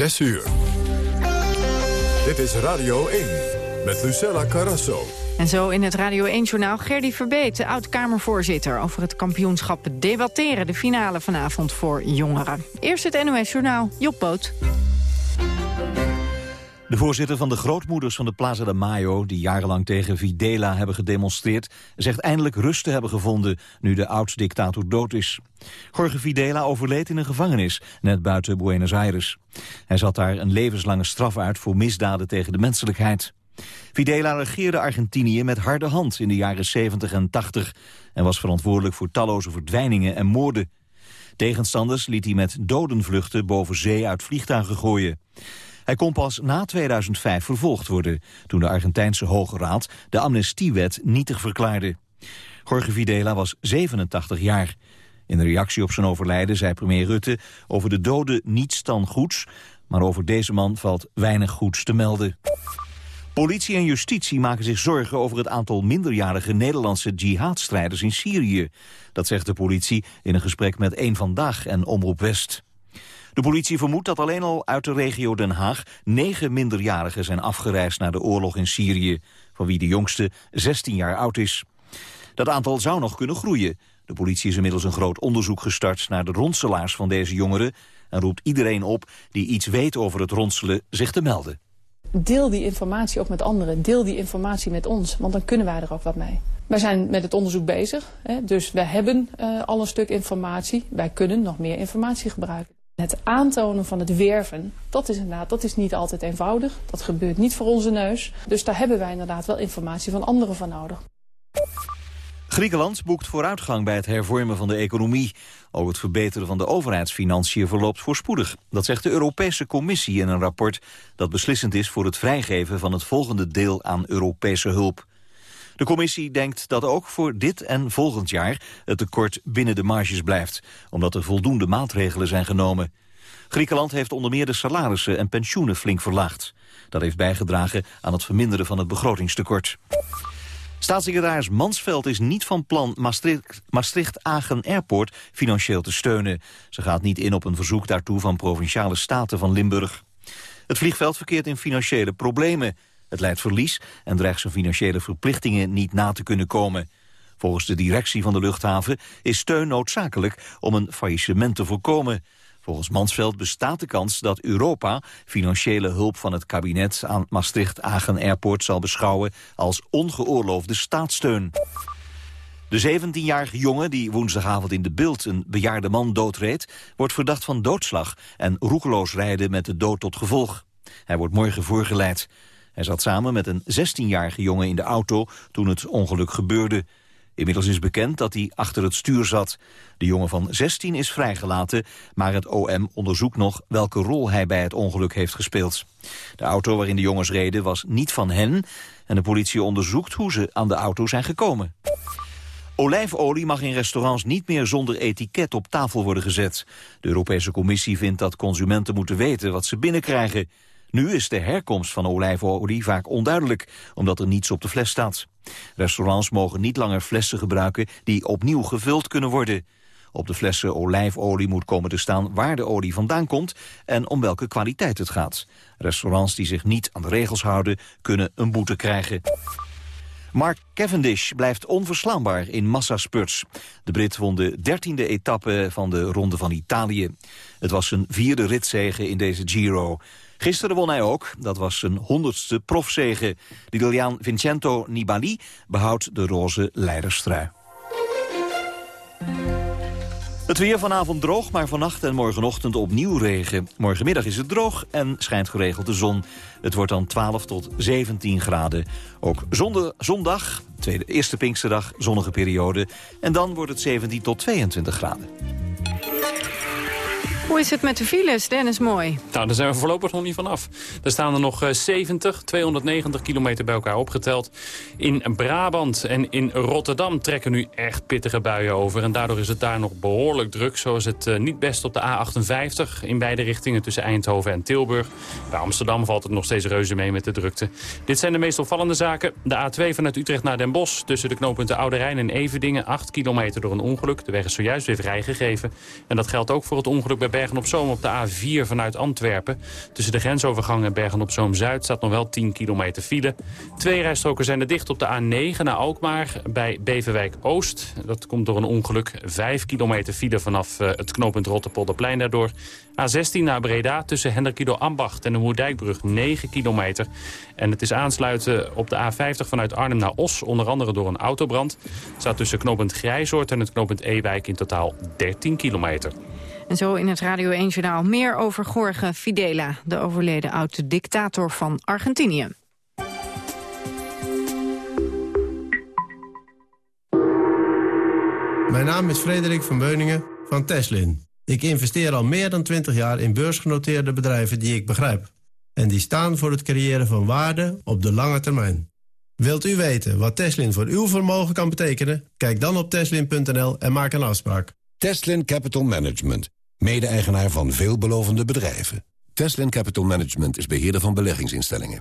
6 uur. Dit is Radio 1 met Lucella Carrasso. En zo in het Radio 1-journaal Gerdy Verbeet, de oud-Kamervoorzitter... over het kampioenschap debatteren, de finale vanavond voor jongeren. Eerst het NOS-journaal, Job Boot. De voorzitter van de grootmoeders van de Plaza de Mayo... die jarenlang tegen Videla hebben gedemonstreerd... zegt eindelijk rust te hebben gevonden nu de oud-dictator dood is. Jorge Videla overleed in een gevangenis, net buiten Buenos Aires. Hij zat daar een levenslange straf uit voor misdaden tegen de menselijkheid. Videla regeerde Argentinië met harde hand in de jaren 70 en 80... en was verantwoordelijk voor talloze verdwijningen en moorden. Tegenstanders liet hij met dodenvluchten boven zee uit vliegtuigen gooien. Hij kon pas na 2005 vervolgd worden... toen de Argentijnse Hoge Raad de amnestiewet nietig verklaarde. Jorge Videla was 87 jaar. In reactie op zijn overlijden zei premier Rutte... over de doden niets dan goeds... maar over deze man valt weinig goeds te melden. Politie en justitie maken zich zorgen over het aantal minderjarige Nederlandse jihadstrijders in Syrië. Dat zegt de politie in een gesprek met Eén Vandaag en Omroep West. De politie vermoedt dat alleen al uit de regio Den Haag negen minderjarigen zijn afgereisd naar de oorlog in Syrië, van wie de jongste 16 jaar oud is. Dat aantal zou nog kunnen groeien. De politie is inmiddels een groot onderzoek gestart naar de ronselaars van deze jongeren en roept iedereen op die iets weet over het ronselen zich te melden. Deel die informatie ook met anderen. Deel die informatie met ons, want dan kunnen wij er ook wat mee. Wij zijn met het onderzoek bezig, hè, dus wij hebben uh, al een stuk informatie. Wij kunnen nog meer informatie gebruiken. Het aantonen van het werven, dat is inderdaad dat is niet altijd eenvoudig. Dat gebeurt niet voor onze neus. Dus daar hebben wij inderdaad wel informatie van anderen van nodig. Griekenland boekt vooruitgang bij het hervormen van de economie. Ook het verbeteren van de overheidsfinanciën verloopt voorspoedig. Dat zegt de Europese Commissie in een rapport dat beslissend is voor het vrijgeven van het volgende deel aan Europese hulp. De commissie denkt dat ook voor dit en volgend jaar het tekort binnen de marges blijft, omdat er voldoende maatregelen zijn genomen. Griekenland heeft onder meer de salarissen en pensioenen flink verlaagd. Dat heeft bijgedragen aan het verminderen van het begrotingstekort. Staatssecretaris Mansveld is niet van plan Maastricht-Agen Airport financieel te steunen. Ze gaat niet in op een verzoek daartoe van Provinciale Staten van Limburg. Het vliegveld verkeert in financiële problemen. Het leidt verlies en dreigt zijn financiële verplichtingen niet na te kunnen komen. Volgens de directie van de luchthaven is steun noodzakelijk om een faillissement te voorkomen. Volgens Mansveld bestaat de kans dat Europa financiële hulp van het kabinet aan Maastricht-Agen Airport zal beschouwen als ongeoorloofde staatssteun. De 17-jarige jongen die woensdagavond in de beeld een bejaarde man doodreed... wordt verdacht van doodslag en roekeloos rijden met de dood tot gevolg. Hij wordt morgen voorgeleid. Hij zat samen met een 16-jarige jongen in de auto toen het ongeluk gebeurde. Inmiddels is bekend dat hij achter het stuur zat. De jongen van 16 is vrijgelaten, maar het OM onderzoekt nog welke rol hij bij het ongeluk heeft gespeeld. De auto waarin de jongens reden was niet van hen en de politie onderzoekt hoe ze aan de auto zijn gekomen. Olijfolie mag in restaurants niet meer zonder etiket op tafel worden gezet. De Europese Commissie vindt dat consumenten moeten weten wat ze binnenkrijgen. Nu is de herkomst van olijfolie vaak onduidelijk, omdat er niets op de fles staat. Restaurants mogen niet langer flessen gebruiken die opnieuw gevuld kunnen worden. Op de flessen olijfolie moet komen te staan waar de olie vandaan komt en om welke kwaliteit het gaat. Restaurants die zich niet aan de regels houden kunnen een boete krijgen. Mark Cavendish blijft onverslaanbaar in massaspurts. De Brit won de dertiende etappe van de Ronde van Italië. Het was zijn vierde ritzege in deze Giro. Gisteren won hij ook. Dat was zijn honderdste profzege. De Italiaan Vincenzo Nibali behoudt de roze leiderstrui. Het weer vanavond droog, maar vannacht en morgenochtend opnieuw regen. Morgenmiddag is het droog en schijnt geregeld de zon. Het wordt dan 12 tot 17 graden. Ook zondag, tweede, eerste Pinksterdag, zonnige periode. En dan wordt het 17 tot 22 graden. Hoe is het met de files, Dennis Mooi? Nou, daar zijn we voorlopig nog niet vanaf. Er staan er nog 70, eh, 290 kilometer bij elkaar opgeteld. In Brabant en in Rotterdam trekken nu echt pittige buien over. En daardoor is het daar nog behoorlijk druk. Zo is het eh, niet best op de A58 in beide richtingen tussen Eindhoven en Tilburg. Bij Amsterdam valt het nog steeds reuze mee met de drukte. Dit zijn de meest opvallende zaken. De A2 vanuit Utrecht naar Den Bosch tussen de knooppunten Oude Rijn en Everdingen. 8 kilometer door een ongeluk. De weg is zojuist weer vrijgegeven. En dat geldt ook voor het ongeluk bij Bergen-op-Zoom op de A4 vanuit Antwerpen. Tussen de grensovergangen Bergen-op-Zoom-Zuid staat nog wel 10 kilometer file. Twee rijstroken zijn er dicht op de A9 naar Alkmaar bij Beverwijk-Oost. Dat komt door een ongeluk. 5 kilometer file vanaf eh, het knooppunt Rotterpolderplein daardoor. A16 naar Breda tussen Hendrikido Ambacht en de Moerdijkbrug 9 kilometer. En het is aansluiten op de A50 vanuit Arnhem naar Os, onder andere door een autobrand. Het staat tussen knooppunt Grijzoord en het knooppunt Ewijk in totaal 13 kilometer. En zo in het Radio 1-journaal meer over Jorge Fidela... de overleden oud-dictator van Argentinië. Mijn naam is Frederik van Beuningen van Teslin. Ik investeer al meer dan 20 jaar in beursgenoteerde bedrijven die ik begrijp. En die staan voor het creëren van waarde op de lange termijn. Wilt u weten wat Teslin voor uw vermogen kan betekenen? Kijk dan op teslin.nl en maak een afspraak. Teslin Capital Management, mede-eigenaar van veelbelovende bedrijven. Teslin Capital Management is beheerder van beleggingsinstellingen.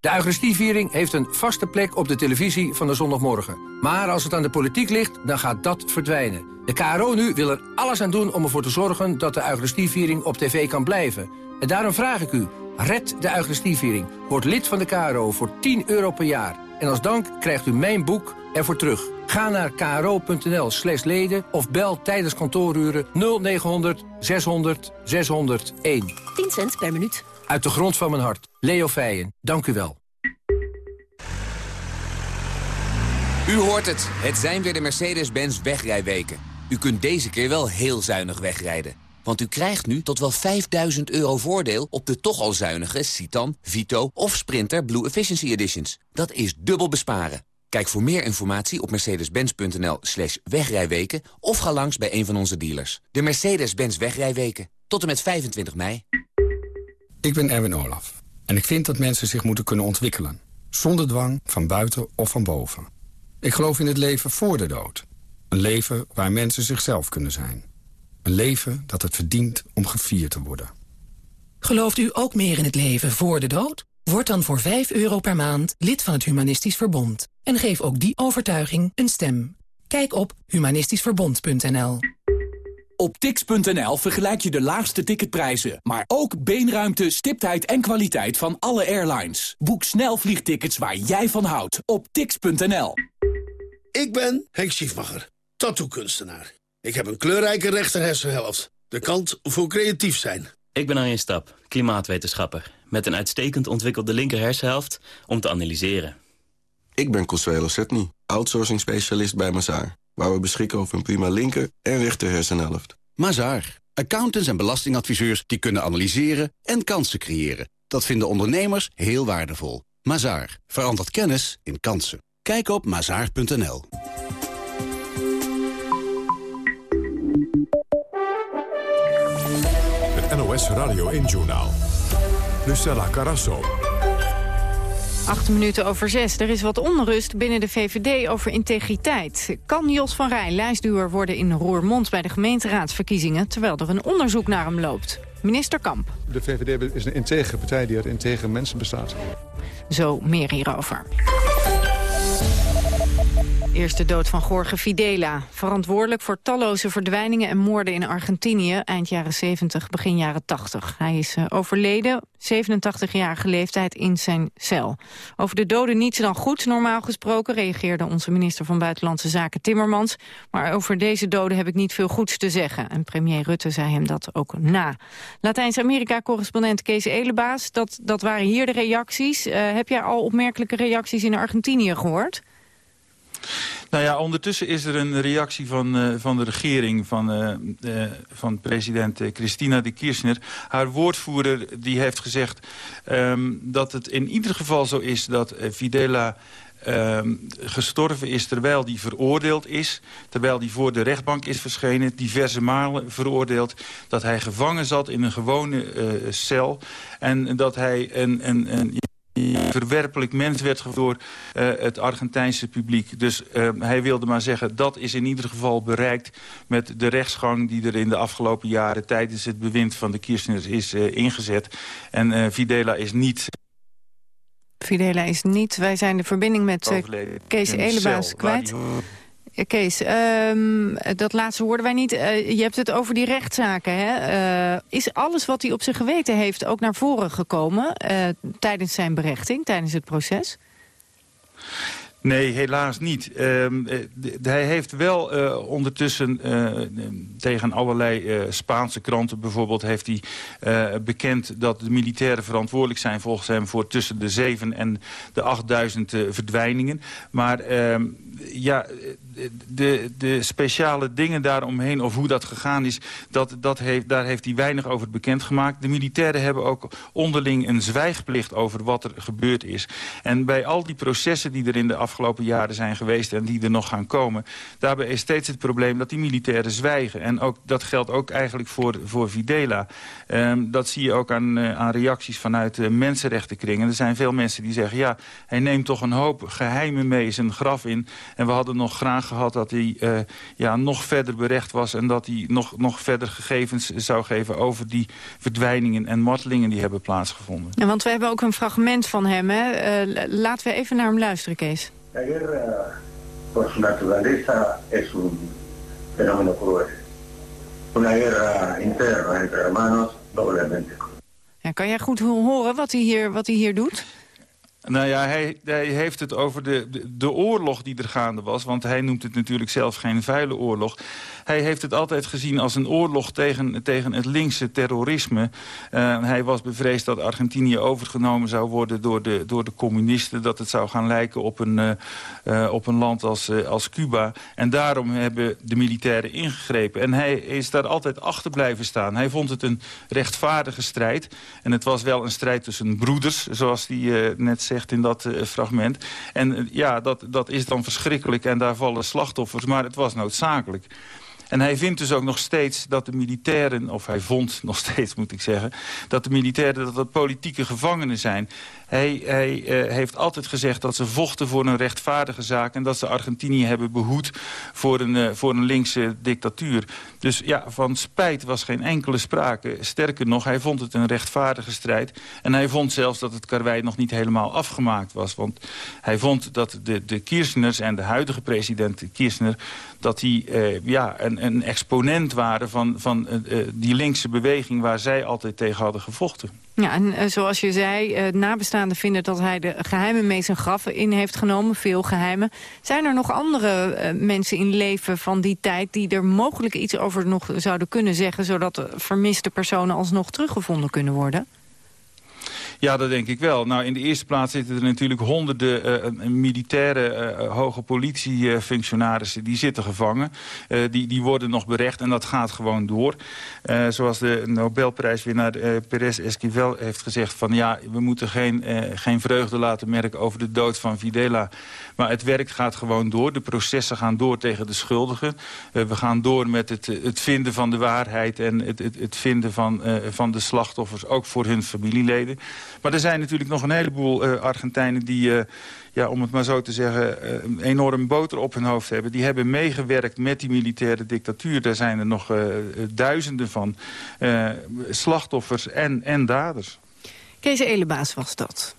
De Eucharistieviering heeft een vaste plek op de televisie van de zondagmorgen. Maar als het aan de politiek ligt, dan gaat dat verdwijnen. De KRO nu wil er alles aan doen om ervoor te zorgen dat de Eucharistieviering op tv kan blijven. En daarom vraag ik u, red de Eucharistieviering. Word lid van de KRO voor 10 euro per jaar. En als dank krijgt u mijn boek ervoor terug. Ga naar kro.nl slash leden of bel tijdens kantooruren 0900 600 601. 10 cent per minuut. Uit de grond van mijn hart. Leo Feijen, dank u wel. U hoort het. Het zijn weer de Mercedes-Benz wegrijweken. U kunt deze keer wel heel zuinig wegrijden. Want u krijgt nu tot wel 5000 euro voordeel op de toch al zuinige Citan, Vito of Sprinter Blue Efficiency Editions. Dat is dubbel besparen. Kijk voor meer informatie op mercedes-benz.nl slash wegrijweken... of ga langs bij een van onze dealers. De Mercedes-Benz wegrijweken. Tot en met 25 mei. Ik ben Erwin Olaf. En ik vind dat mensen zich moeten kunnen ontwikkelen. Zonder dwang, van buiten of van boven. Ik geloof in het leven voor de dood. Een leven waar mensen zichzelf kunnen zijn. Een leven dat het verdient om gevierd te worden. Gelooft u ook meer in het leven voor de dood? Word dan voor 5 euro per maand lid van het Humanistisch Verbond. En geef ook die overtuiging een stem. Kijk op humanistischverbond.nl Op tix.nl vergelijk je de laagste ticketprijzen, maar ook beenruimte, stiptheid en kwaliteit van alle airlines. Boek snel vliegtickets waar jij van houdt op tix.nl. Ik ben Henk Schiefmacher, tattoo-kunstenaar. Ik heb een kleurrijke rechterhersenhelft. De kant voor creatief zijn. Ik ben Arjen Stap, klimaatwetenschapper. Met een uitstekend ontwikkelde linkerhersenhelft om te analyseren. Ik ben Consuelo Setny, outsourcing specialist bij Mazaar. Waar we beschikken over een prima linker en rechter hersenhelft. Mazaar. Accountants en belastingadviseurs die kunnen analyseren en kansen creëren. Dat vinden ondernemers heel waardevol. Mazaar. Verandert kennis in kansen. Kijk op mazaar.nl. Het NOS Radio 1-journaal. Lucella Carasso. Acht minuten over zes. Er is wat onrust binnen de VVD over integriteit. Kan Jos van Rij lijstduwer worden in Roermond bij de gemeenteraadsverkiezingen... terwijl er een onderzoek naar hem loopt? Minister Kamp. De VVD is een integere partij die uit integere mensen bestaat. Zo meer hierover. Eerste dood van Jorge Fidela. Verantwoordelijk voor talloze verdwijningen en moorden in Argentinië... eind jaren 70, begin jaren 80. Hij is uh, overleden, 87-jarige leeftijd, in zijn cel. Over de doden niets dan goed, normaal gesproken... reageerde onze minister van Buitenlandse Zaken Timmermans. Maar over deze doden heb ik niet veel goeds te zeggen. En premier Rutte zei hem dat ook na. Latijns-Amerika-correspondent Kees Elebaas, dat, dat waren hier de reacties. Uh, heb jij al opmerkelijke reacties in Argentinië gehoord? Nou ja, ondertussen is er een reactie van, uh, van de regering van, uh, uh, van president Christina de Kirchner. Haar woordvoerder die heeft gezegd um, dat het in ieder geval zo is dat Fidela... Um, gestorven is terwijl die veroordeeld is. Terwijl die voor de rechtbank is verschenen. Diverse malen veroordeeld. Dat hij gevangen zat in een gewone cel. En dat hij een... een, een verwerpelijk mens werd door uh, het Argentijnse publiek. Dus uh, hij wilde maar zeggen, dat is in ieder geval bereikt... met de rechtsgang die er in de afgelopen jaren... tijdens het bewind van de Kirchner is uh, ingezet. En Fidela is niet... Fidela is niet. Wij zijn de verbinding met Kees Elebaas kwijt. Ja, Kees, ehm, dat laatste hoorden wij niet. Eh, je hebt het over die rechtszaken. Hè? Eh, is alles wat hij op zijn geweten heeft ook naar voren gekomen... eh, tijdens zijn berechting, tijdens het proces? Nee, helaas niet. Ehm, eh, hij heeft wel eh, ondertussen eh, tegen allerlei eh, Spaanse kranten bijvoorbeeld... heeft hij eh, bekend dat de militairen verantwoordelijk zijn volgens hem... voor tussen de 7 en de 8000 eh, verdwijningen. Maar ehm, ja, de, de speciale dingen daaromheen of hoe dat gegaan is... Dat, dat heeft, daar heeft hij weinig over bekendgemaakt. De militairen hebben ook onderling een zwijgplicht over wat er gebeurd is. En bij al die processen die er in de afgelopen jaren zijn geweest... en die er nog gaan komen, daarbij is steeds het probleem dat die militairen zwijgen. En ook, dat geldt ook eigenlijk voor, voor Videla. Ehm, dat zie je ook aan, eh, aan reacties vanuit uh, mensenrechtenkringen. Er zijn veel mensen die zeggen... ja, hij neemt toch een hoop geheimen mee zijn graf in... en we hadden nog graag gehad dat hij uh, ja, nog verder berecht was... en dat hij nog, nog verder gegevens zou geven over die verdwijningen en martelingen die hebben plaatsgevonden. Ja, want we hebben ook een fragment van hem. Hè? Uh, laten we even naar hem luisteren, Kees. Guerra, por su naturaleza, es un fenómeno cruel. Una guerra interna entre hermanos, doblemente cruel. Ja, kan jij goed horen wat hij hier, wat hij hier doet? Nou ja, hij, hij, heeft het over de, de, de, oorlog die er gaande was. Want hij noemt het natuurlijk zelf geen vuile oorlog. Hij heeft het altijd gezien als een oorlog tegen, tegen het linkse terrorisme. Uh, hij was bevreesd dat Argentinië overgenomen zou worden door de, door de communisten. Dat het zou gaan lijken op een, uh, uh, op een land als, als Cuba. En daarom hebben de militairen ingegrepen. En hij is daar altijd achter blijven staan. Hij vond het een rechtvaardige strijd. En het was wel een strijd tussen broeders, zoals hij net zegt in dat fragment. En ja, dat, dat is dan verschrikkelijk en daar vallen slachtoffers. Maar het was noodzakelijk. En hij vindt dus ook nog steeds dat de militairen... of hij vond nog steeds, moet ik zeggen... dat de militairen dat politieke gevangenen zijn. Hij, uh, heeft altijd gezegd dat ze vochten voor een rechtvaardige zaak... en dat ze Argentinië hebben behoed voor een, uh, voor een linkse dictatuur. Dus ja, van spijt was geen enkele sprake. Sterker nog, hij vond het een rechtvaardige strijd. En hij vond zelfs dat het karwei nog niet helemaal afgemaakt was. Want hij vond dat de, de Kirchners en de huidige president Kirchner... dat die uh, ja, een, een, exponent waren van, van die linkse beweging... waar zij altijd tegen hadden gevochten. Ja, en zoals je zei, uh, nabestaanden vinden dat hij de geheimen mee zijn graf in heeft genomen. Veel geheimen. Zijn er nog andere mensen in leven van die tijd... die er mogelijk iets over nog zouden kunnen zeggen... zodat vermiste personen alsnog teruggevonden kunnen worden? Ja, dat denk ik wel. Nou, in de eerste plaats zitten er natuurlijk honderden uh, militaire uh, hoge politiefunctionarissen die zitten gevangen. Die, die worden nog berecht en dat gaat gewoon door. zoals de Nobelprijswinnaar Perez Esquivel heeft gezegd van ja, we moeten geen, geen vreugde laten merken over de dood van Videla. Maar het werk gaat gewoon door. De processen gaan door tegen de schuldigen. we gaan door met het, het vinden van de waarheid en het, het, het vinden van, van de slachtoffers, ook voor hun familieleden. Maar er zijn natuurlijk nog een heleboel uh, Argentijnen die, uh, ja, om het maar zo te zeggen, een enorm boter op hun hoofd hebben. Die hebben meegewerkt met die militaire dictatuur. Daar zijn er nog duizenden van slachtoffers en, en daders. Kees Elebaas was dat.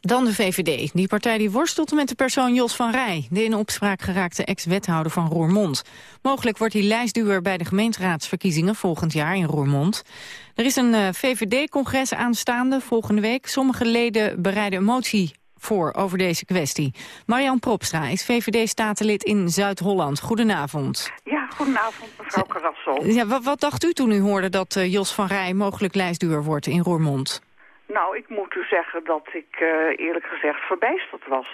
Dan de VVD. Die partij die worstelt met de persoon Jos van Rij... de in opspraak geraakte ex-wethouder van Roermond. Mogelijk wordt hij lijstduwer bij de gemeenteraadsverkiezingen volgend jaar in Roermond. Er is een uh, VVD-congres aanstaande volgende week. Sommige leden bereiden een motie voor over deze kwestie. Marian Propstra is VVD-statenlid in Zuid-Holland. Goedenavond. Ja, goedenavond mevrouw Carassel. Ja, wat, wat, dacht u toen u hoorde dat uh, Jos van Rij mogelijk lijstduwer wordt in Roermond? Nou, ik moet u zeggen dat ik uh, eerlijk gezegd verbijsterd was.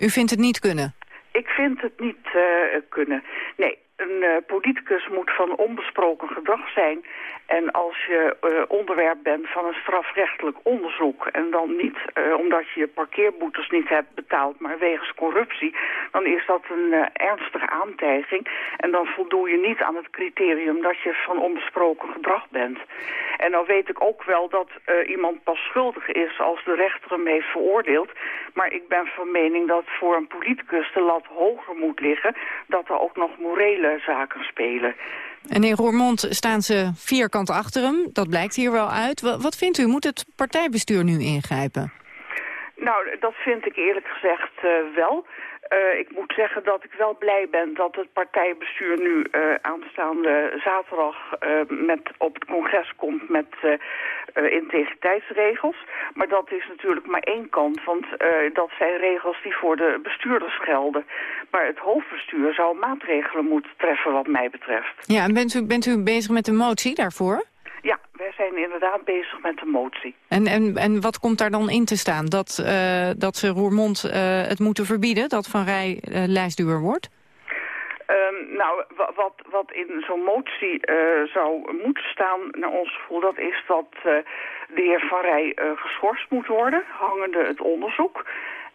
U vindt het niet kunnen? Ik vind het niet uh, kunnen. Nee, een uh, politicus moet van onbesproken gedrag zijn. En als je uh, onderwerp bent van een strafrechtelijk onderzoek... en dan niet uh, omdat je parkeerboetes niet hebt betaald... maar wegens corruptie, dan is dat een ernstige aantijging. En dan voldoe je niet aan het criterium dat je van onbesproken gedrag bent. En dan weet ik ook wel dat iemand pas schuldig is als de rechter hem heeft veroordeeld. Maar ik ben van mening dat voor een politicus de lat hoger moet liggen... dat er ook nog morele zaken spelen. En in Roermond staan ze vierkant achter hem. Dat blijkt hier wel uit. Wat vindt u? Moet het partijbestuur nu ingrijpen? Nou, dat vind ik eerlijk gezegd uh, wel. Uh, ik moet zeggen dat ik wel blij ben dat het partijbestuur nu uh, aanstaande zaterdag uh, met op het congres komt met integriteitsregels. Maar dat is natuurlijk maar één kant, want dat zijn regels die voor de bestuurders gelden. Maar het hoofdbestuur zou maatregelen moeten treffen wat mij betreft. Ja, en bent u, bent u bezig met de motie daarvoor? Ja, wij zijn inderdaad bezig met de motie. En, en, en wat komt daar dan in te staan? Dat, uh, dat ze Roermond het moeten verbieden, dat Van Rij lijstduur wordt? Um, nou, wat, wat in zo'n motie zou moeten staan, naar ons gevoel, dat is dat de heer Van Rij geschorst moet worden, hangende het onderzoek.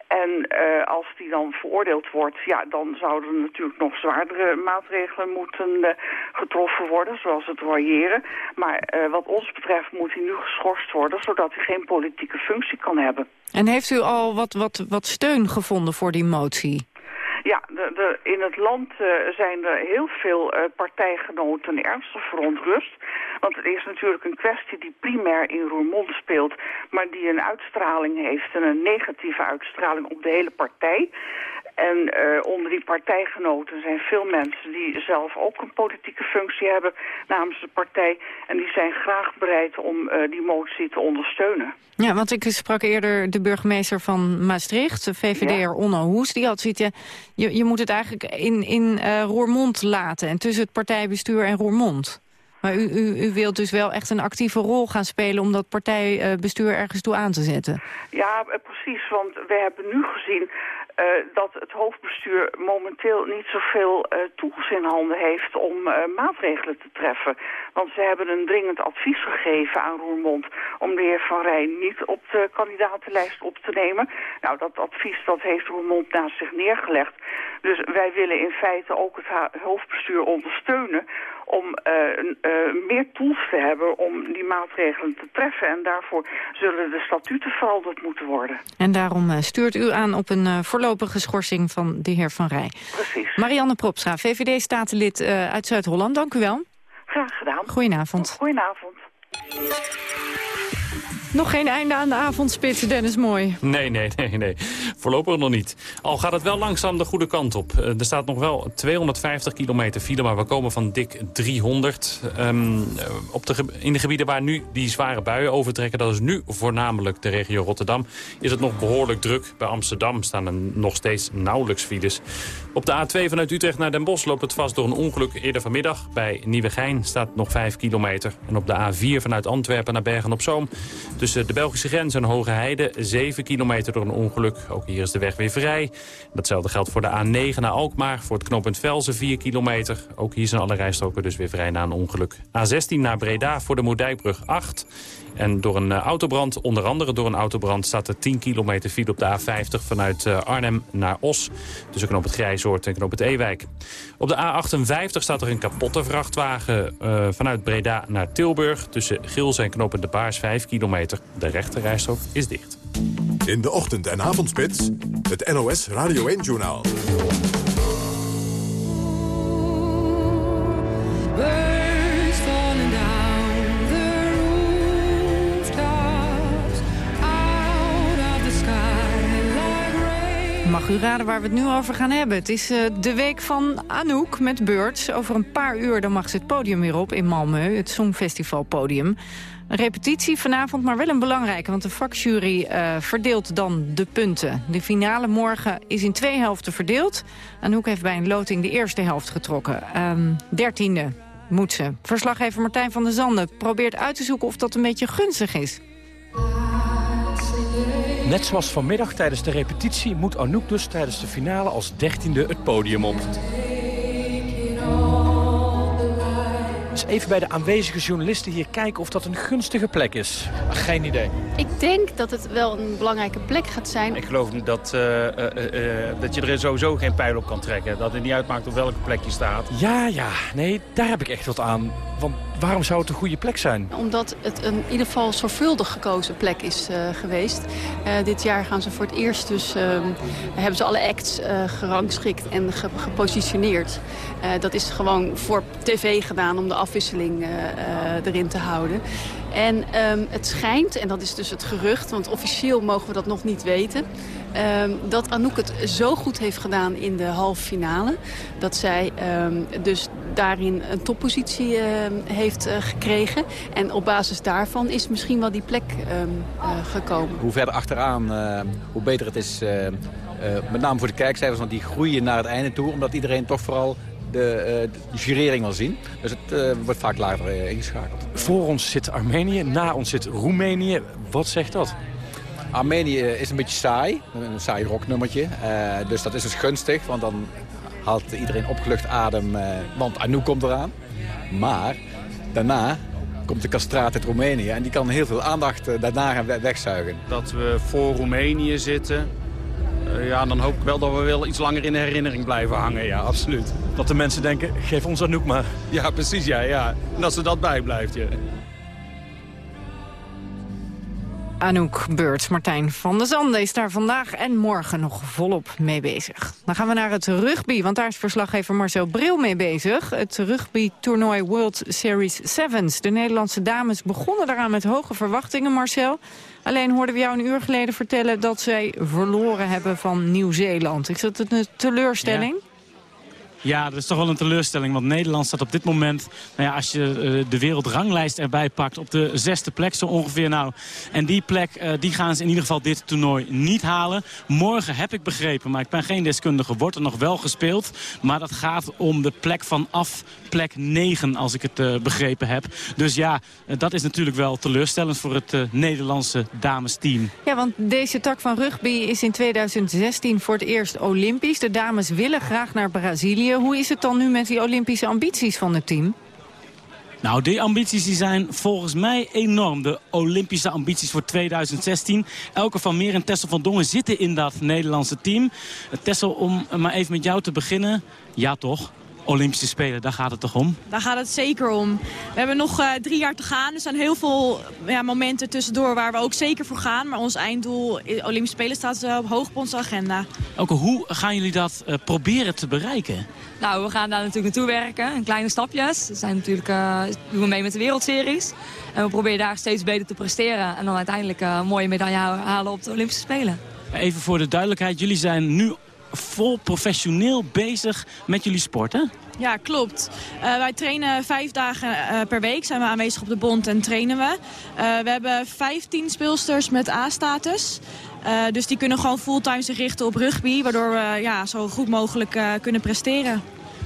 En als die dan veroordeeld wordt, ja, dan zouden natuurlijk nog zwaardere maatregelen moeten getroffen worden, zoals het royeren. Maar wat ons betreft moet hij nu geschorst worden, zodat hij geen politieke functie kan hebben. En heeft u al wat, wat, wat steun gevonden voor die motie? Ja, de, in het land uh, zijn er heel veel uh, partijgenoten ernstig verontrust. Want het is natuurlijk een kwestie die primair in Roermond speelt... maar die een uitstraling heeft en een negatieve uitstraling op de hele partij. En uh, onder die partijgenoten zijn veel mensen die zelf ook een politieke functie hebben namens de partij. En die zijn graag bereid om uh, die motie te ondersteunen. Ja, want ik sprak eerder de burgemeester van Maastricht, de VVD'er ja. Onno Hoes. Die had zoiets, je, je moet het eigenlijk in, in uh, Roermond laten. En tussen het partijbestuur en Roermond. Maar u, u, u wilt dus wel echt een actieve rol gaan spelen... om dat partijbestuur ergens toe aan te zetten. Ja, precies. Want we hebben nu gezien uh, dat het hoofdbestuur momenteel niet zoveel uh, tools in handen heeft om uh, maatregelen te treffen. Want ze hebben een dringend advies gegeven aan Roermond om de heer Van Rij niet op de kandidatenlijst op te nemen. Nou, dat advies dat heeft Roermond naast zich neergelegd. Dus wij willen in feite ook het hoofdbestuur ondersteunen om uh, uh, meer tools te hebben om die maatregelen te treffen. En daarvoor zullen de statuten veranderd moeten worden. En daarom uh, stuurt u aan op een voorlopige schorsing van de heer Van Rij. Precies. Marianne Propstra, VVD-statenlid uit Zuid-Holland. Dank u wel. Graag gedaan. Goedenavond. Goedenavond. Nog geen einde aan de avondspits, Dennis Mooi. Nee, nee, nee, nee. Voorlopig nog niet. Al gaat het wel langzaam de goede kant op. Er staat nog wel 250 kilometer file, maar we komen van dik 300. Um, op de, in de gebieden waar nu die zware buien overtrekken... dat is nu voornamelijk de regio Rotterdam... is het nog behoorlijk druk. Bij Amsterdam staan er nog steeds nauwelijks files. Op de A2 vanuit Utrecht naar Den Bosch loopt het vast door een ongeluk eerder vanmiddag. Bij Nieuwegein staat nog 5 kilometer. En op de A4 vanuit Antwerpen naar Bergen-op-Zoom... Tussen de Belgische grens en Hoge Heide 7 kilometer door een ongeluk. Ook hier is de weg weer vrij. Datzelfde geldt voor de A9 naar Alkmaar. Voor het knooppunt Velzen 4 kilometer. Ook hier zijn alle rijstroken dus weer vrij na een ongeluk. A16 naar Breda voor de Moerdijkbrug 8. En door een autobrand, onder andere door een autobrand... staat er 10 kilometer file op de A50 vanuit Arnhem naar Os. Tussen knop het Grijzoord en knop het Ewijk. Op de A58 staat er een kapotte vrachtwagen uh, vanuit Breda naar Tilburg. Tussen Gils en knooppunt de Baars 5 kilometer. De rechte rijstrook is dicht. In de ochtend- en avondspits, het NOS Radio 1-journaal. Mag u raden waar we het nu over gaan hebben? Het is uh, de week van Anouk met Birds. Over een paar uur dan mag ze het podium weer op in Malmö, het Songfestival podium. Een repetitie vanavond, maar wel een belangrijke, want de vakjury uh, verdeelt dan de punten. De finale morgen is in twee helften verdeeld. Anouk heeft bij een loting de eerste helft getrokken. Um, dertiende moet ze. Verslaggever Martijn van der Zanden probeert uit te zoeken of dat een beetje gunstig is. Net zoals vanmiddag tijdens de repetitie moet Anouk dus tijdens de finale als dertiende het podium op. Dus even bij de aanwezige journalisten hier kijken of dat een gunstige plek is. Geen idee. Ik denk dat het wel een belangrijke plek gaat zijn. Ik geloof dat, uh, uh, uh, dat je er sowieso geen pijl op kan trekken. Dat het niet uitmaakt op welke plek je staat. Ja, ja. Nee, daar heb ik echt wat aan. Want waarom zou het een goede plek zijn? Omdat het een, in ieder geval zorgvuldig gekozen plek is uh, geweest. Uh, dit jaar gaan ze voor het eerst dus, uh, hebben ze alle acts gerangschikt en ge gepositioneerd. dat is gewoon voor tv gedaan om de afwisseling erin te houden. En ehm, het schijnt, en dat is dus het gerucht, want officieel mogen we dat nog niet weten... Ehm, dat Anouk het zo goed heeft gedaan in de halve finale... dat zij ehm, dus daarin een toppositie heeft eh, gekregen. En op basis daarvan is misschien wel die plek uh, gekomen. Hoe verder achteraan, uh, hoe beter het is... met name voor de kijkcijfers, want die groeien naar het einde toe... omdat iedereen toch vooral de, uh, de jurering wil zien. Dus het uh, wordt vaak later uh, ingeschakeld. Voor ons zit Armenië, na ons zit Roemenië. Wat zegt dat? Armenië is een beetje saai, een saai rocknummertje. dus dat is dus gunstig, want dan haalt iedereen opgelucht adem, want Anouk komt eraan. Maar daarna komt de castraat uit Roemenië en die kan heel veel aandacht daarna wegzuigen. Dat we voor Roemenië zitten, ja, dan hoop ik wel dat we wel iets langer in de herinnering blijven hangen. Ja, absoluut. Dat de mensen denken, geef ons Anouk maar. Ja, precies, ja. ja. En dat ze dat bijblijft, ja. Anouk Beurt, Martijn van der Zanden is daar vandaag en morgen nog volop mee bezig. Dan gaan we naar het rugby, want daar is verslaggever Marcel Bril mee bezig. Het rugby-toernooi World Series Sevens. De Nederlandse dames begonnen daaraan met hoge verwachtingen, Marcel. Alleen hoorden we jou een uur geleden vertellen dat zij verloren hebben van Nieuw-Zeeland. Is dat een teleurstelling? Ja, dat is toch wel een teleurstelling. Want Nederland staat op dit moment, nou ja, als je uh, de wereldranglijst erbij pakt, op de zesde plek zo ongeveer. Nou, en die plek, uh, die gaan ze in ieder geval dit toernooi niet halen. Morgen heb ik begrepen, maar ik ben geen deskundige, wordt er nog wel gespeeld. Maar dat gaat om de plek vanaf plek 9, als ik het uh, begrepen heb. Dus ja, dat is natuurlijk wel teleurstellend voor het Nederlandse damesteam. Ja, want deze tak van rugby is in 2016 voor het eerst olympisch. De dames willen graag naar Brazilië. Hoe is het dan nu met die Olympische ambities van het team? Nou, die ambities die zijn volgens mij enorm. De Olympische ambities voor 2016. Elke van Meer en Tessel van Dongen zitten in dat Nederlandse team. Tessel, om maar even met jou te beginnen. Ja, toch? Olympische Spelen, daar gaat het toch om? Daar gaat het zeker om. We hebben nog uh, drie jaar te gaan. Er zijn heel veel ja, momenten tussendoor waar we ook zeker voor gaan. Maar ons einddoel, Olympische Spelen, staat uh, hoog op onze agenda. Oké, hoe gaan jullie dat uh, proberen te bereiken? Nou, we gaan daar natuurlijk naartoe werken. In kleine stapjes. We zijn natuurlijk, doen we mee met de wereldseries. En we proberen daar steeds beter te presteren. En dan uiteindelijk een mooie medaille halen op de Olympische Spelen. Even voor de duidelijkheid. Jullie zijn nu vol professioneel bezig met jullie sporten? Ja, klopt. Uh, wij trainen vijf dagen uh, per week. Zijn we aanwezig op de bond en trainen we. Uh, we hebben 15 speelsters met A-status. dus die kunnen gewoon fulltime zich richten op rugby. Waardoor we ja, zo goed mogelijk kunnen presteren.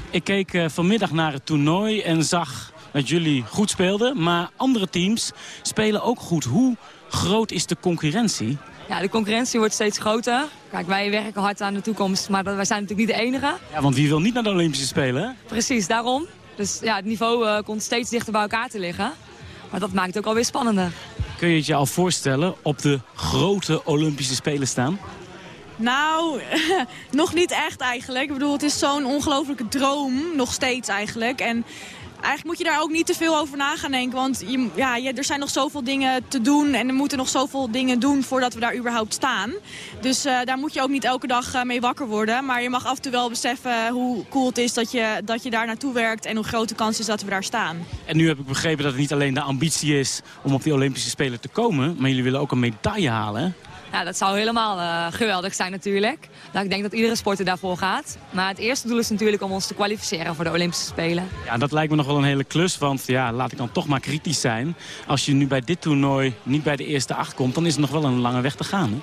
Ik keek vanmiddag naar het toernooi en zag dat jullie goed speelden. Maar andere teams spelen ook goed. Hoe groot is de concurrentie? Ja, de concurrentie wordt steeds groter. Kijk, wij werken hard aan de toekomst, maar wij zijn natuurlijk niet de enige. Ja, want wie wil niet naar de Olympische Spelen, hè? Precies, daarom. Dus ja, het niveau uh, komt steeds dichter bij elkaar te liggen. Maar dat maakt het ook alweer spannender. Kun je het je al voorstellen op de grote Olympische Spelen staan? Nou, nog niet echt eigenlijk. Ik bedoel, het is zo'n ongelofelijke droom, nog steeds eigenlijk. En eigenlijk moet je daar ook niet te veel over na gaan denken. Want je, ja, er zijn nog zoveel dingen te doen en er moeten nog zoveel dingen doen voordat we daar überhaupt staan. Dus uh, daar moet je ook niet elke dag uh, mee wakker worden. Maar je mag af en toe wel beseffen hoe cool het is dat je, dat je daar naartoe werkt en hoe groot de kans is dat we daar staan. En nu heb ik begrepen dat het niet alleen de ambitie is om op die Olympische Spelen te komen, maar jullie willen ook een medaille halen. Ja, dat zou helemaal uh, geweldig zijn natuurlijk. Nou, ik denk dat iedere sporter daarvoor gaat. Maar het eerste doel is natuurlijk om ons te kwalificeren voor de Olympische Spelen. Ja, dat lijkt me nog wel een hele klus. Want ja, laat ik dan toch maar kritisch zijn. Als je nu bij dit toernooi niet bij de eerste acht komt... dan is er nog wel een lange weg te gaan. Hè?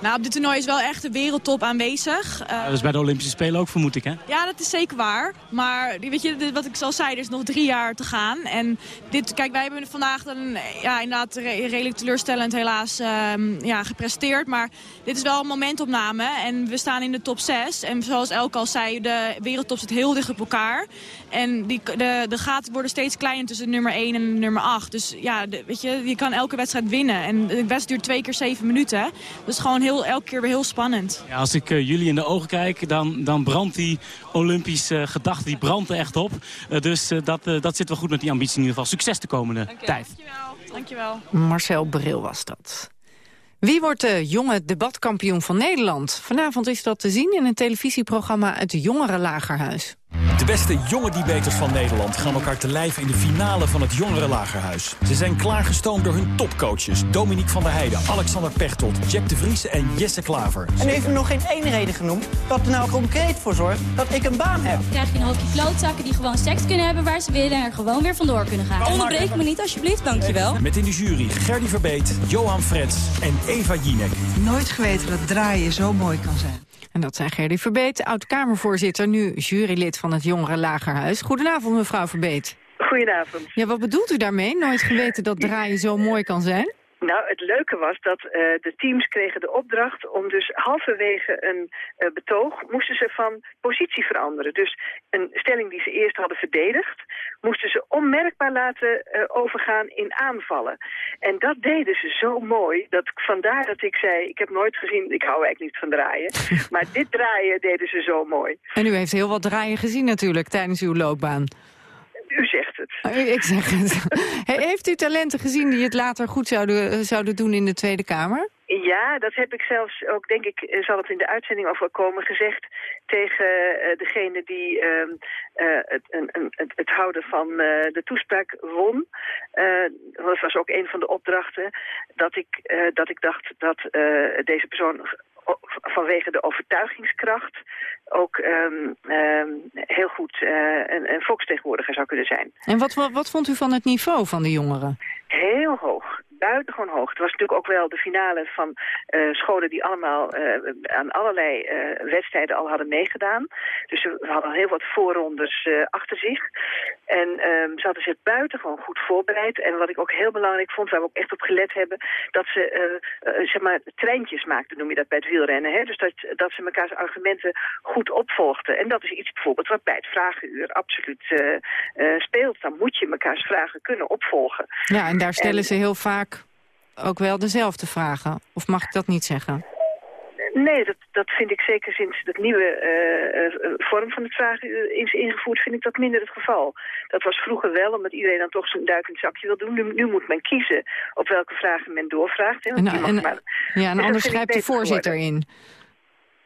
Nou, op dit toernooi is wel echt de wereldtop aanwezig. Uh, dat is bij de Olympische Spelen ook, vermoed ik, hè? Ja, dat is zeker waar. Maar weet je, wat ik al zei, er is nog drie jaar te gaan. En dit, kijk, wij hebben vandaag dan ja, inderdaad redelijk teleurstellend helaas uh, ja, gepresteerd. Maar dit is wel een momentopname. En we staan in de top 6. En zoals Elke al zei, de wereldtop zit heel dicht op elkaar. En die, de, de gaten worden steeds kleiner tussen nummer 1 en nummer 8. Dus ja, de, weet je, je kan elke wedstrijd winnen. En de wedstrijd duurt twee keer zeven minuten. Is gewoon heel, elke keer weer heel spannend. Ja, als ik uh, jullie in de ogen kijk, dan, dan brandt die Olympische gedachte die brandt er echt op. Uh, dus uh, dat, dat zit wel goed met die ambitie in ieder geval. Succes de komende Dank tijd. Dankjewel. Dankjewel. Marcel Bril was dat. Wie wordt de jonge debatkampioen van Nederland? Vanavond is dat te zien in een televisieprogramma Het Jongere Lagerhuis. De beste jonge debaters van Nederland gaan elkaar te lijf in de finale van het Jongerenlagerhuis. Ze zijn klaargestoomd door hun topcoaches. Dominique van der Heijden, Alexander Pechtold, Jack de Vries en Jesse Klaver. En u heeft me nog geen één reden genoemd dat er nou concreet voor zorgt dat ik een baan heb. krijg je een hoopje klootzakken die gewoon seks kunnen hebben waar ze willen... en er gewoon weer vandoor kunnen gaan. Onderbreek me niet alsjeblieft, dankjewel. Met in de jury Gerdy Verbeet, Johan Frets en Eva Jinek. Nooit geweten dat draaien zo mooi kan zijn. En dat zijn Gerdy Verbeet, oud-Kamervoorzitter... nu jurylid van het Jongere Lagerhuis. Goedenavond, mevrouw Verbeet. Goedenavond. Ja, wat bedoelt u daarmee? Nooit geweten dat draaien zo mooi kan zijn? Nou, het leuke was dat uh, de teams kregen de opdracht om dus halverwege een uh, betoog moesten ze van positie veranderen. Dus een stelling die ze eerst hadden verdedigd, moesten ze onmerkbaar laten uh, overgaan in aanvallen. En dat deden ze zo mooi, dat vandaar dat ik zei, ik heb nooit gezien, ik hou eigenlijk niet van draaien, maar dit draaien deden ze zo mooi. En u heeft heel wat draaien gezien natuurlijk tijdens uw loopbaan. U zegt het. Ik zeg het. Heeft u talenten gezien die het later goed zouden, zouden doen in de Tweede Kamer? Ja, dat heb ik zelfs ook, denk ik, zal het in de uitzending overkomen, gezegd tegen uh, degene die uh, uh, het, een, het, het, houden van de toespraak won. dat was ook een van de opdrachten, dat ik, dat ik dacht dat deze persoon vanwege de overtuigingskracht ook um, um, heel goed een, een volkstegenwoordiger zou kunnen zijn. En wat, wat, wat vond u van het niveau van de jongeren? Heel hoog buitengewoon hoog. Het was natuurlijk ook wel de finale van uh, scholen die allemaal uh, aan allerlei uh, wedstrijden al hadden meegedaan. Dus we hadden heel wat voorrondes achter zich. En um, ze hadden zich buitengewoon goed voorbereid. En wat ik ook heel belangrijk vond, waar we ook echt op gelet hebben, dat ze zeg maar treintjes maakten, noem je dat bij het wielrennen. Hè? Dus dat, dat ze mekaars argumenten goed opvolgden. En dat is iets bijvoorbeeld wat bij het vragenuur absoluut speelt. Dan moet je mekaars vragen kunnen opvolgen. Ja, en daar stellen en, ze heel vaak ook wel dezelfde vragen? Of mag ik dat niet zeggen? Nee, dat, dat vind ik zeker sinds de nieuwe uh, uh, vorm van het vragen is ingevoerd, vind ik dat minder het geval. Dat was vroeger wel, omdat iedereen dan toch zo'n duikend zakje wil doen. Nu, nu, moet men kiezen op welke vragen men doorvraagt. Hè, en, en, maar, ja, en dus anders schrijft de voorzitter in.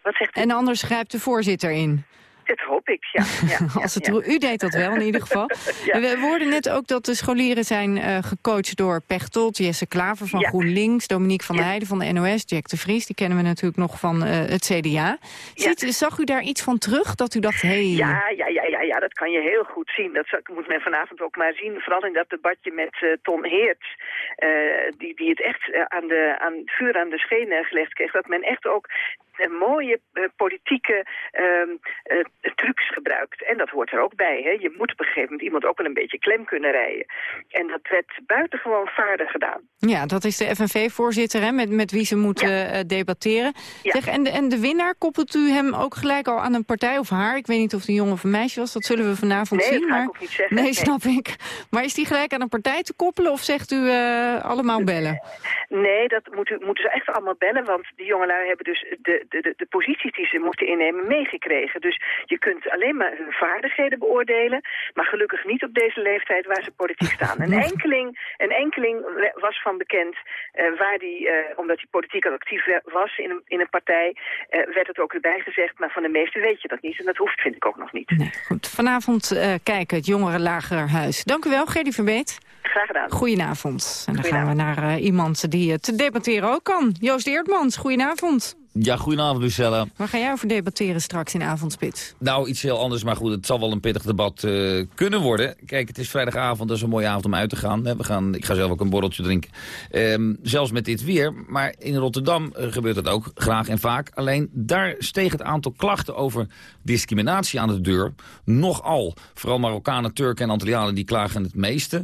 Wat zegt u? En anders schrijft de voorzitter in. Dat hoop ik, ja. ja, Als het, ja. U deed dat wel in ieder geval. We hoorden net ook dat de scholieren zijn uh, gecoacht door Pechtold, Jesse Klaver van. GroenLinks, Dominique van der Heijden van de NOS, Jack de Vries, die kennen we natuurlijk nog van uh, het CDA. Ziet, zag u daar iets van terug, dat u dacht, hé... Hey, Ja, ja, ja, ja, ja, dat kan je heel goed zien. Dat moet men vanavond ook maar zien. Vooral in dat debatje met eh, Ton Heerts. eh, die, die het echt eh, aan, de, aan vuur aan de schenen gelegd kreeg. Dat men echt ook eh, mooie eh, politieke ehm, eh, trucs gebruikt. En dat hoort er ook bij. Hè. Je moet op een gegeven moment iemand ook wel een beetje klem kunnen rijden. En dat werd buitengewoon vaardig gedaan. Ja, dat is de FNV-voorzitter met, met wie ze moeten eh, debatteren. Zeg, en, de, en de winnaar, koppelt u hem ook gelijk al aan een partij of haar? Ik weet niet of het een jongen of een meisje was, dat zullen we vanavond Nee, zien. dat ga ik maar... ook niet zeggen. Nee, Nee. snap ik. Maar is die gelijk aan een partij te koppelen of zegt u eh, allemaal bellen? Nee, dat moeten, moeten ze echt allemaal bellen. Want die jongelui hebben dus de, de, de, posities die ze moeten innemen meegekregen. Dus je kunt alleen maar hun vaardigheden beoordelen. Maar gelukkig niet op deze leeftijd waar ze politiek staan. Een enkeling, een enkeling was van bekend eh, waar die, eh, omdat hij politiek actief we- was in een, in een partij, eh, werd het ook erbij gezegd. Maar van de meeste weet je dat niet. En dat hoeft, vind ik ook nog niet. Goed, vanavond kijken, het Jongerenlagerhuis. Dank u wel, Gerdy Verbeet. Graag gedaan. Goedenavond. En dan gaan we naar iemand die het debatteren ook kan. Joost Eertmans, goedenavond. Ja, goedenavond Lucella. Waar ga jij over debatteren straks in Avondspits? Nou, iets heel anders, maar goed, het zal wel een pittig debat eh, kunnen worden. Kijk, het is vrijdagavond, dat is een mooie avond om uit te gaan. hè. We gaan ik ga zelf ook een borreltje drinken. Ehm, zelfs met dit weer. Maar in Rotterdam eh, gebeurt dat ook graag en vaak. Alleen daar steeg het aantal klachten over discriminatie aan de deur nogal. Vooral Marokkanen, Turken en Antillianen die klagen het meeste.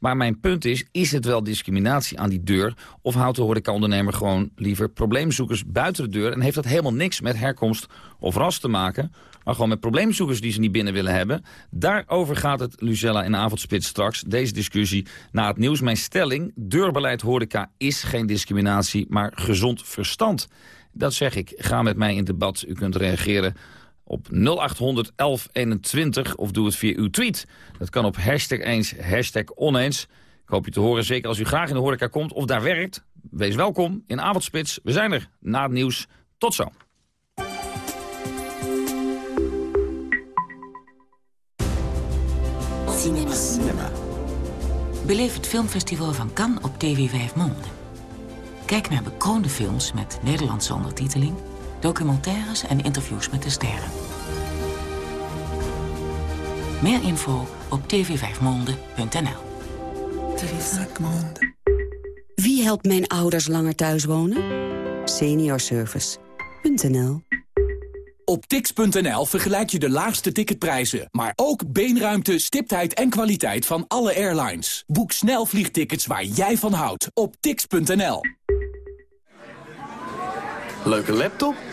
Maar mijn punt is, is het wel discriminatie aan die deur... of houdt de horecaondernemer gewoon liever probleemzoekers buiten de deur... en heeft dat helemaal niks met herkomst of ras te maken... maar gewoon met probleemzoekers die ze niet binnen willen hebben. Daarover gaat het Lucella in Avondspits straks, deze discussie. Na het nieuws mijn stelling, deurbeleid horeca is geen discriminatie... maar gezond verstand. Dat zeg ik. Ga met mij in debat. U kunt reageren op 0800 1121 of doe het via uw tweet. Dat kan op hashtag eens, hashtag oneens. Ik hoop je te horen, zeker als u graag in de horeca komt of daar werkt. Wees welkom in Avondspits. We zijn er na het nieuws. Tot zo. Cinema. Cinema. Beleef het filmfestival van Cannes op TV 5 Monde. Kijk naar bekroonde films met Nederlandse ondertiteling documentaires en interviews met de sterren. Meer info op tv5monde.nl Wie helpt mijn ouders langer thuis wonen? Seniorservice.nl Op tix.nl vergelijk je de laagste ticketprijzen, maar ook beenruimte, stiptheid en kwaliteit van alle airlines. Boek snel vliegtickets waar jij van houdt op tix.nl. Leuke laptop?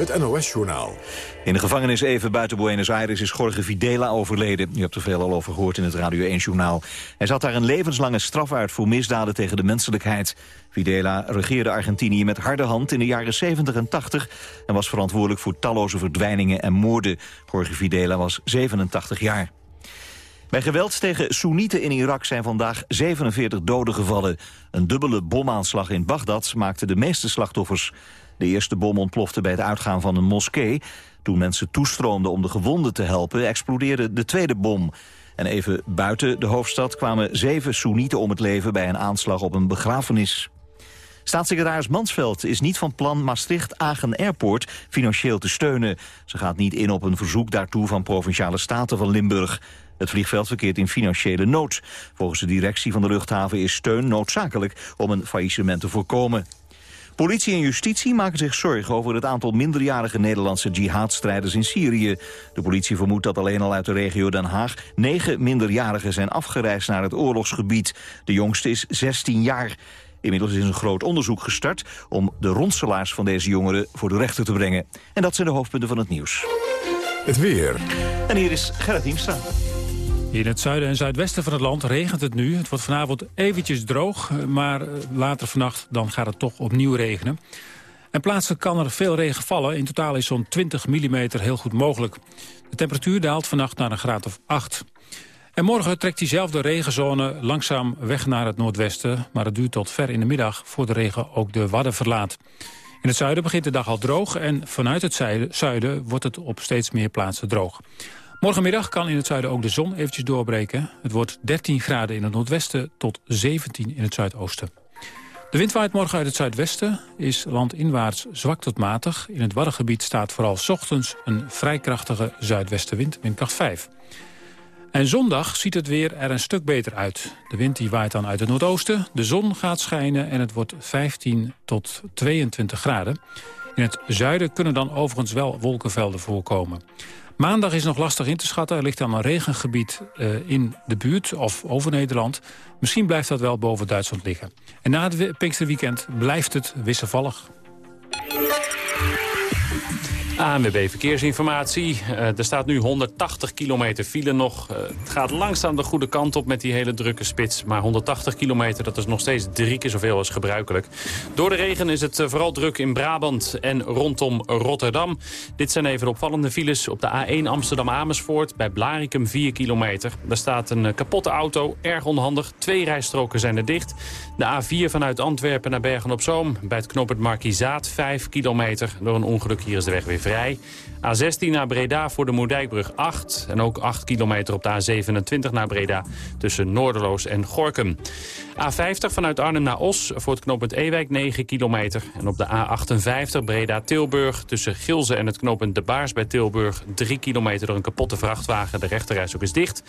Het NOS-journaal. In de gevangenis even buiten Buenos Aires is Jorge Videla overleden. U hebt er veel al over gehoord in het Radio 1-journaal. Hij zat daar een levenslange straf uit voor misdaden tegen de menselijkheid. Videla regeerde Argentinië met harde hand in de jaren 70 en 80... en was verantwoordelijk voor talloze verdwijningen en moorden. Jorge Videla was 87 jaar. Bij geweld tegen Soenieten in Irak zijn vandaag 47 doden gevallen. Een dubbele bomaanslag in Bagdad maakte de meeste slachtoffers. De eerste bom ontplofte bij het uitgaan van een moskee. Toen mensen toestroomden om de gewonden te helpen, explodeerde de tweede bom. En even buiten de hoofdstad kwamen zeven Soenieten om het leven bij een aanslag op een begrafenis. Staatssecretaris Mansveld is niet van plan Maastricht-Agen Airport financieel te steunen. Ze gaat niet in op een verzoek daartoe van Provinciale Staten van Limburg. Het vliegveld verkeert in financiële nood. Volgens de directie van de luchthaven is steun noodzakelijk om een faillissement te voorkomen. Politie en justitie maken zich zorgen over het aantal minderjarige Nederlandse jihadstrijders in Syrië. De politie vermoedt dat alleen al uit de regio Den Haag negen minderjarigen zijn afgereisd naar het oorlogsgebied. De jongste is 16 jaar. Inmiddels is een groot onderzoek gestart om de ronselaars van deze jongeren voor de rechter te brengen. En dat zijn de hoofdpunten van het nieuws. Het weer. En hier is Gerrit Hiemstra. In het zuiden en zuidwesten van het land regent het nu. Het wordt vanavond eventjes droog, maar later vannacht dan gaat het toch opnieuw regenen. En plaatselijk kan er veel regen vallen. In totaal is zo'n 20 mm heel goed mogelijk. De temperatuur daalt vannacht naar een graad of 8. En morgen trekt diezelfde regenzone langzaam weg naar het noordwesten. Maar het duurt tot ver in de middag voor de regen ook de Wadden verlaat. In het zuiden begint de dag al droog en vanuit het zuiden wordt het op steeds meer plaatsen droog. Morgenmiddag kan in het zuiden ook de zon eventjes doorbreken. Het wordt 13 graden in het noordwesten tot 17 in het zuidoosten. De wind waait morgen uit het zuidwesten, is landinwaarts zwak tot matig. In het Waddengebied staat vooral ochtends een vrij krachtige zuidwestenwind, windkracht 5. En zondag ziet het weer er een stuk beter uit. De wind die waait dan uit het noordoosten, de zon gaat schijnen en het wordt 15 tot 22 graden. In het zuiden kunnen dan overigens wel wolkenvelden voorkomen. Maandag is nog lastig in te schatten. Er ligt dan een regengebied uh, in de buurt of over Nederland. Misschien blijft dat wel boven Duitsland liggen. En na het Pinksterweekend blijft het wisselvallig. ANWB Verkeersinformatie. Uh, er staat nu 180 kilometer file nog. Uh, het gaat langzaam de goede kant op met die hele drukke spits. Maar 180 kilometer, dat is nog steeds drie keer zoveel als gebruikelijk. Door de regen is het uh, vooral druk in Brabant en rondom Rotterdam. Dit zijn even de opvallende files op de A1 Amsterdam-Amersfoort. Bij Blarikum 4 kilometer. Daar staat een kapotte auto, erg onhandig. Twee rijstroken zijn er dicht. De A4 vanuit Antwerpen naar Bergen-op-Zoom. Bij het knooppunt Markizaat 5 kilometer. Door een ongeluk hier is de weg weer vrij. A16 naar Breda voor de Moerdijkbrug 8. En ook 8 kilometer op de A27 naar Breda tussen Noorderloos en Gorkum. A50 vanuit Arnhem naar Os voor het knooppunt Ewijk 9 kilometer. En op de A58 Breda-Tilburg tussen Gilze en het knooppunt De Baars bij Tilburg 3 kilometer door een kapotte vrachtwagen. De rechterreis ook is dicht.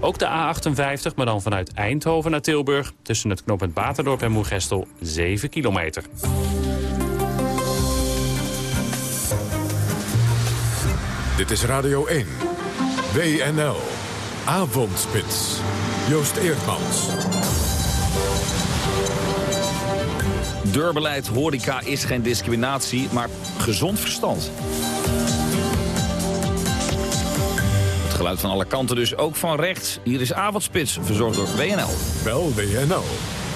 Ook de A58, maar dan vanuit Eindhoven naar Tilburg tussen het knooppunt Baterdorp en Moergestel 7 kilometer. Dit is Radio 1. WNL. Avondspits. Joost Eerdmans. Deurbeleid, horeca is geen discriminatie, maar gezond verstand. Het geluid van alle kanten dus, ook van rechts. Hier is Avondspits, verzorgd door WNL. Wel WNL.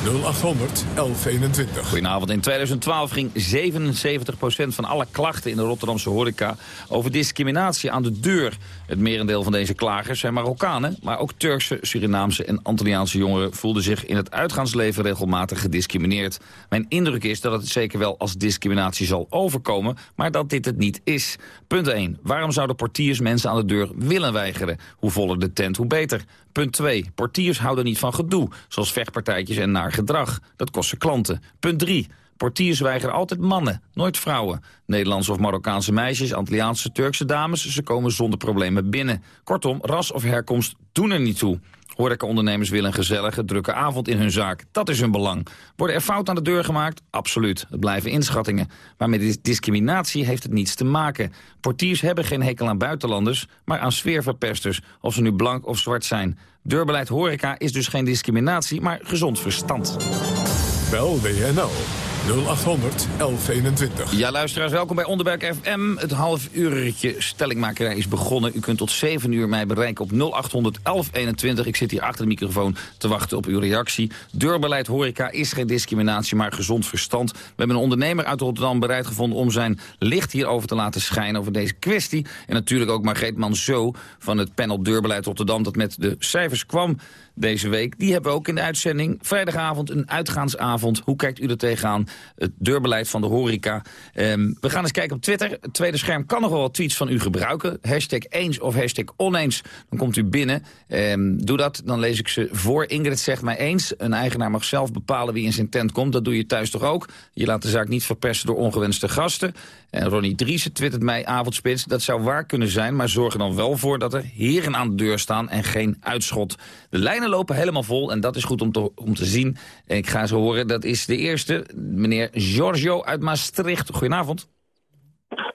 0800 1121. Goedenavond. In 2012 ging 77% van alle klachten in de Rotterdamse horeca over discriminatie aan de deur. Het merendeel van deze klagers zijn Marokkanen, maar ook Turkse, Surinaamse en Antilliaanse jongeren voelden zich in het uitgaansleven regelmatig gediscrimineerd. Mijn indruk is dat het zeker wel als discriminatie zal overkomen, maar dat dit het niet is. Punt 1. Waarom zouden portiers mensen aan de deur willen weigeren? Hoe voller de tent, hoe beter. Punt 2. Portiers houden niet van gedoe, zoals vechtpartijtjes en naar gedrag. Dat kost ze klanten. Punt 3. Portiers weigeren altijd mannen, nooit vrouwen. Nederlandse of Marokkaanse meisjes, Antilliaanse, Turkse dames... ze komen zonder problemen binnen. Kortom, ras of herkomst doen er niet toe. Horeca-ondernemers willen een gezellige, drukke avond in hun zaak. Dat is hun belang. Worden er fouten aan de deur gemaakt? Absoluut. Het blijven inschattingen. Maar met discriminatie heeft het niets te maken. Portiers hebben geen hekel aan buitenlanders, maar aan sfeerverpesters. Of ze nu blank of zwart zijn. Deurbeleid horeca is dus geen discriminatie, maar gezond verstand. Bel WNL 0800 1121. Ja, luisteraars, welkom bij Onderberg FM. Het half uurtje stellingmakerij is begonnen. U kunt tot 7 uur mij bereiken op 0800 1121. Ik zit hier achter de microfoon te wachten op uw reactie. Deurbeleid horeca is geen discriminatie, maar gezond verstand. We hebben een ondernemer uit Rotterdam bereid gevonden om zijn licht hierover te laten schijnen over deze kwestie. En natuurlijk ook Margreet Manzo van het panel Deurbeleid Rotterdam dat met de cijfers kwam deze week. Die hebben we ook in de uitzending. Vrijdagavond een uitgaansavond. Hoe kijkt u er tegenaan? Het deurbeleid van de horeca. Um, we gaan eens kijken op Twitter. Het tweede scherm kan nog wel wat tweets van u gebruiken. Hashtag eens of hashtag oneens. Dan komt u binnen. Um, doe dat, dan lees ik ze voor. Ingrid zegt mij eens. Een eigenaar mag zelf bepalen wie in zijn tent komt. Dat doe je thuis toch ook? Je laat de zaak niet verpesten door ongewenste gasten. En Ronnie Driessen twittert mij avondspits. Dat zou waar kunnen zijn, maar zorg er dan wel voor dat er heren aan de deur staan en geen uitschot. De lijnen lopen helemaal vol en dat is goed om te, om te zien. En ik ga ze horen, dat is de eerste, meneer Giorgio uit Maastricht. Goedenavond.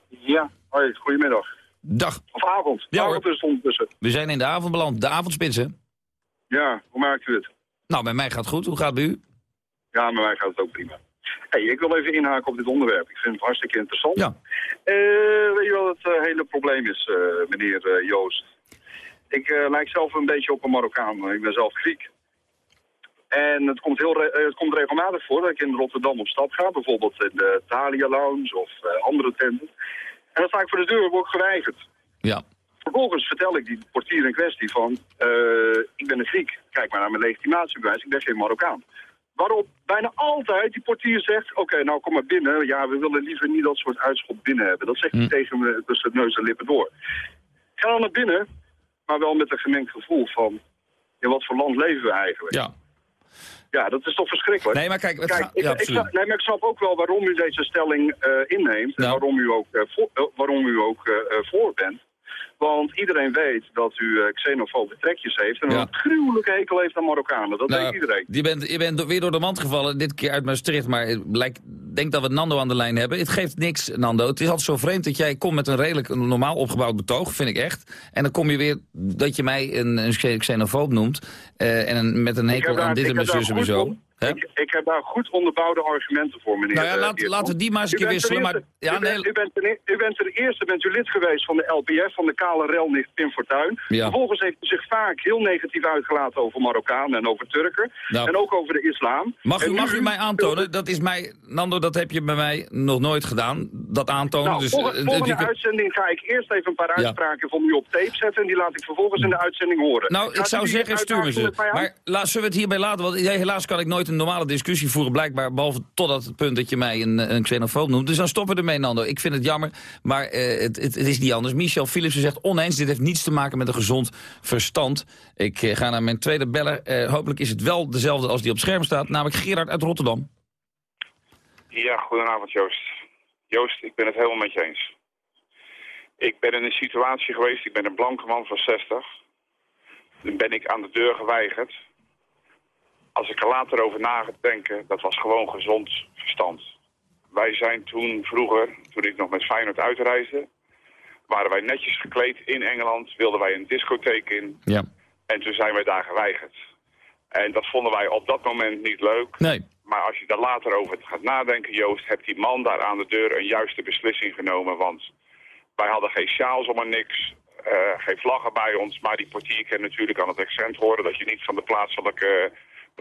Ja, hoi, goedemiddag. Dag. Of avond. Ja, avond is ondertussen. We zijn in de avond beland, de avondspitsen. Ja, hoe maakt u het? Nou, bij mij gaat het goed. Hoe gaat het bij u? Ja, bij mij gaat het ook prima. Hey, ik wil even inhaken op dit onderwerp. Ik vind het hartstikke interessant. Ja. Uh, weet je wat het uh, hele probleem is, uh, meneer Joost? Ik lijk zelf een beetje op een Marokkaan. Ik ben zelf Griek. En het komt, heel het komt regelmatig voor dat ik in Rotterdam op stap ga. Bijvoorbeeld in de Thalia Lounge of andere tenten. En dan sta ik voor de deur word ik geweigerd. Ja. Vervolgens vertel ik die portier in kwestie van... ik ben een Griek, kijk maar naar mijn legitimatiebewijs, ik ben geen Marokkaan. Waarop bijna altijd die portier zegt, oké, nou kom maar binnen. Ja, we willen liever niet dat soort uitschot binnen hebben. Dat zegt hij tegen me tussen neus en lippen door. Ik ga dan naar binnen, maar wel met een gemengd gevoel van... in wat voor land leven we eigenlijk? Ja. Ja, dat is toch verschrikkelijk? Nee, maar kijk, kijk gaat- ik, ja, ik, snap- nee, maar ik snap ook wel waarom u deze stelling eh, inneemt. En waarom u ook, eh, voor, eh, waarom u ook voor bent. Want iedereen weet dat u eh, xenofobe trekjes heeft... en Ja. een gruwelijke hekel heeft aan Marokkanen. Dat Nou, weet iedereen. Je bent, je bent weer door de mand gevallen, dit keer uit Maastricht. Maar lijkt, denk dat we Nando aan de lijn hebben. Het geeft niks, Nando. Het is altijd zo vreemd dat jij komt met een redelijk een normaal opgebouwd betoog, vind ik echt. En dan kom je weer dat je mij een, een xenofoob noemt. eh, en een, met een Ik hekel aan dit ik en zus en zo. Ik, ik heb daar goed onderbouwde argumenten voor, meneer. Nou ja, eh, laat- laten we die maar eens een keer wisselen, maar- eerste- ja, u, bent, u, bent ten, u bent eerste bent u lid geweest van de LPF, van de kale relnicht Pim Fortuyn. Ja. Vervolgens heeft u zich vaak heel negatief uitgelaten over Marokkanen en over Turken. Nou. En ook over de islam. Mag u, mag u mij aantonen? Dat is mij, Nando, dat heb je bij mij nog nooit gedaan. Dat aantonen. Nou, dus, volgende, eh, volgende uitzending ga ik eerst even een paar uitspraken van u op tape zetten... en die laat ik vervolgens in de uitzending horen. Nou, ik Gaat zou zeggen, stuur me uitdaging ze. Maar laat, zullen we het hierbij laten? Want helaas kan ik nooit een normale discussie voeren, blijkbaar. Behalve totdat het punt dat je mij een, een xenofoob noemt. Dus dan stoppen we ermee, Nando. Ik vind het jammer, maar eh, het, het, is niet anders. Michel Philipsen zegt oneens, dit heeft niets te maken met een gezond verstand. Ik eh, ga naar mijn tweede beller. Eh, hopelijk is het wel dezelfde als die op scherm staat. Namelijk Gerard uit Rotterdam. Ja, goedenavond Joost. Joost, ik ben het helemaal met je eens. Ik ben in een situatie geweest, ik ben een blanke man van 60. Dan ben ik aan de deur geweigerd. Als ik er later over na ga denken, dat was gewoon gezond verstand. Wij zijn toen vroeger, toen ik nog met Feyenoord uitreisde, waren wij netjes gekleed in Engeland, wilden wij een discotheek in. Ja. En toen zijn wij daar geweigerd. En dat vonden wij op dat moment niet leuk. Nee. Maar als je daar later over gaat nadenken, Joost, heeft die man daar aan de deur een juiste beslissing genomen. Want wij hadden geen sjaals om en niks, eh, geen vlaggen bij ons. Maar die portier kan natuurlijk aan het accent horen dat je niet van de plaatselijke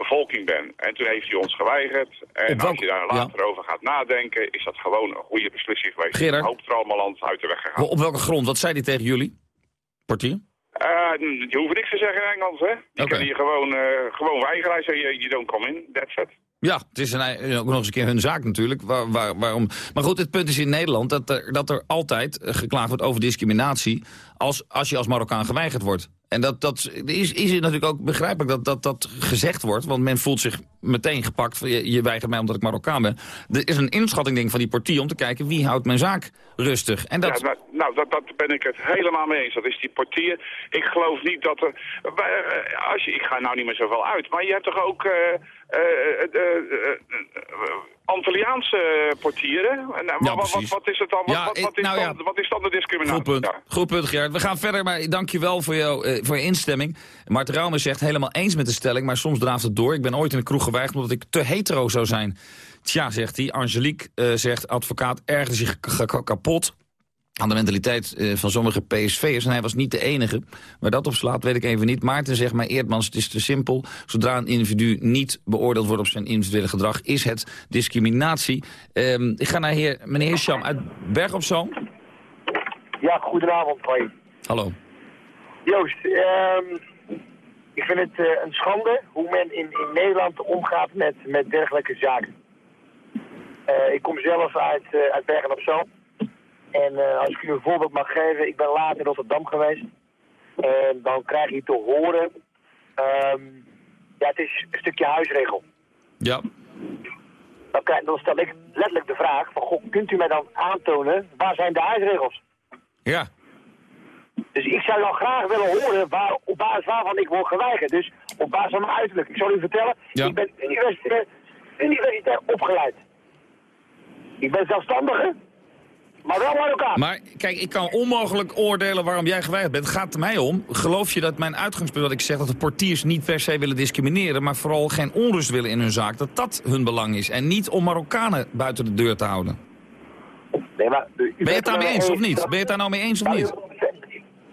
bevolking ben. En toen heeft hij ons geweigerd. En als je daar later over gaat nadenken, is dat gewoon een goede beslissing geweest. Gerard? Hoop uit de weg gegaan. Op welke grond? Wat zei hij tegen jullie? Portier? Uh, je hoeft niks te zeggen in Engels, hè? Je Oké. kan hier gewoon, eh, gewoon weigeren. Hij zei, you don't come in, that's it. Ja, het is een, ook nog eens een keer hun zaak natuurlijk. Waar, waar, waarom? Maar goed, het punt is in Nederland dat er, dat er altijd eh, geklaagd wordt over discriminatie... als, als je als Marokkaan geweigerd wordt. En dat, dat is, is natuurlijk ook begrijpelijk dat, dat dat gezegd wordt. Want men voelt zich meteen gepakt. Je, je weigert mij omdat ik Marokkaan ben. Er is een inschatting ik, van die portier om te kijken... wie houdt mijn zaak rustig. En dat... Ja, nou, nou dat, dat ben ik het helemaal mee eens. Dat is die portier. Ik geloof niet dat er... eh, Als je, ik ga nou niet meer zoveel uit. Maar je hebt toch ook... eh, Antilliaanse portieren? En, eh, Ja, wat, wat, is het dan? Wat, is nou dan, wat is dan de discriminatie? Goed punt, goed punt Gerard. We gaan verder, maar dank je wel voor, jou, eh, voor je instemming. Mart Raume zegt helemaal eens met de stelling, maar soms draaft het door. Ik ben ooit in de kroeg geweigerd omdat ik te hetero zou zijn. Tja, zegt hij. Angelique eh, zegt, advocaat ergerde zich kapot aan de mentaliteit eh, van sommige PSV'ers. En hij was niet de enige. Waar dat op slaat, weet ik even niet. Maarten zegt, maar Eerdmans, het is te simpel. Zodra een individu niet beoordeeld wordt op zijn individuele gedrag... is het discriminatie. Ehm, ik ga naar heer, meneer Hirscham uit Berg op Zoom. Ja, goedenavond, hoi. Hallo. Joost, ehm, ik vind het eh, een schande hoe men in, in Nederland omgaat met, met dergelijke zaken. Eh, ik kom zelf uit, eh, uit Bergen op Zoom. En eh, als ik u een voorbeeld mag geven, ik ben later in Rotterdam geweest. En dan krijg je te horen, ehm, ja, het is een stukje huisregel. Ja. Dan, krijg- dan stel ik letterlijk de vraag van, goh, kunt u mij dan aantonen, waar zijn de huisregels? Ja. Dus ik zou dan graag willen horen waar, op basis waarvan ik word geweigerd. Dus op basis van mijn uiterlijk. Ik zal u vertellen, ik ben universitair, universitair opgeleid. Ik ben zelfstandige, maar wel Marokkaan. Maar kijk, ik kan onmogelijk oordelen waarom jij geweigerd bent. Het gaat mij om. Geloof je dat mijn uitgangspunt dat ik zeg dat de portiers niet per se willen discrimineren... maar vooral geen onrust willen in hun zaak, dat dat hun belang is. En niet om Marokkanen buiten de deur te houden. Nee, maar, ben je het daarmee er eens of eens niet? Ben je het daar nou mee eens of niet?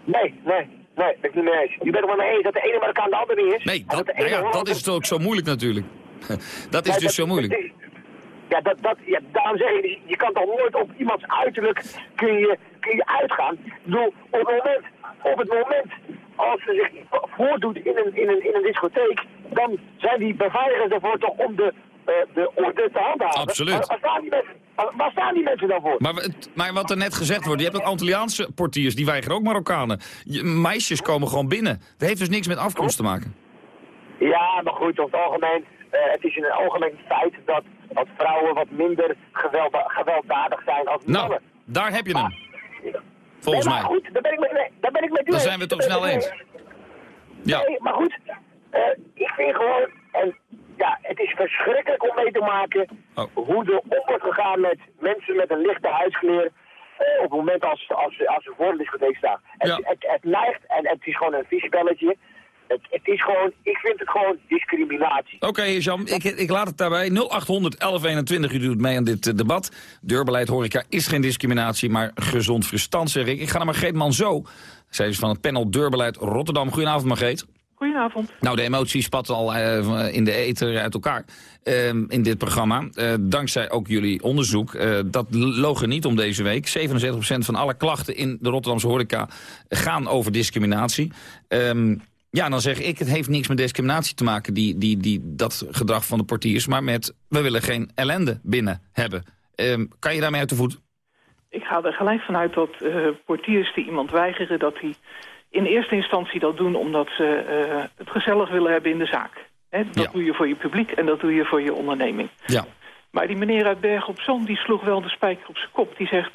Nee, nee, nee, ben ik niet mee eens. U bent het maar mee eens dat de ene Marokkaan de andere niet is. Nee, dat, nou ja, dat is ook zo moeilijk natuurlijk. Dat is Nee, dus zo moeilijk. Ja, dat, dat, ja, daarom zeg ik, je kan toch nooit op iemands uiterlijk kun je, kun je uitgaan. Ik bedoel, op het moment, op het moment als ze zich voordoet in een, in, een, in een discotheek, dan zijn die beveiligers ervoor toch om de, eh, de orde te handhaven. Absoluut. Waar, staan die mensen, waar, waar staan die mensen dan voor? Maar, maar wat er net gezegd wordt, je hebt ook Antilliaanse portiers, die weigeren ook Marokkanen. Je- meisjes komen gewoon binnen. Dat heeft dus niks met afkomst te maken. Ja, maar goed, over het algemeen, eh, het is in het algemeen feit dat, dat vrouwen wat minder gewelddadig zijn als Nou, mannen. daar heb je hem. Volgens nee, maar mij. goed, daar ben ik met, daar ben ik met u Dan zijn we het toch snel eens. mee Ja. Nee, maar goed, eh, ik vind gewoon, en ja, het is verschrikkelijk om mee te maken Oh. hoe er om wordt gegaan met mensen met een lichte huidskleur. eh, op het moment als, als, als ze voor een discotheek staan. Het, het, het neigt en het is gewoon een vies spelletje. Het, het is gewoon, ik vind het gewoon discriminatie. Oké, Jan, ik, ik laat het daarbij. 0800 1121, u doet mee aan dit eh, debat. Deurbeleid horeca is geen discriminatie, maar gezond verstand, zeg ik. Ik ga naar Margreet Manzo. Zij is van het panel Deurbeleid Rotterdam. Goedenavond, Margreet. Goedenavond. Nou, de emoties spatten al eh, in de ether uit elkaar ehm, in dit programma. Eh, dankzij ook jullie onderzoek. Eh, dat loog er niet om deze week. 77% van alle klachten in de Rotterdamse horeca gaan over discriminatie. Ehm, ja, dan zeg ik, het heeft niks met discriminatie te maken, die, die, die, dat gedrag van de portiers. Maar met, we willen geen ellende binnen hebben. Ehm, kan je daarmee uit de voet? Ik ga er gelijk vanuit dat eh, portiers die iemand weigeren... dat die in eerste instantie dat doen omdat ze eh, het gezellig willen hebben in de zaak. Dat doe je voor je publiek en dat doe je voor je onderneming. Ja. Maar die meneer uit Berg op Zoom die sloeg wel de spijker op zijn kop. Die zegt,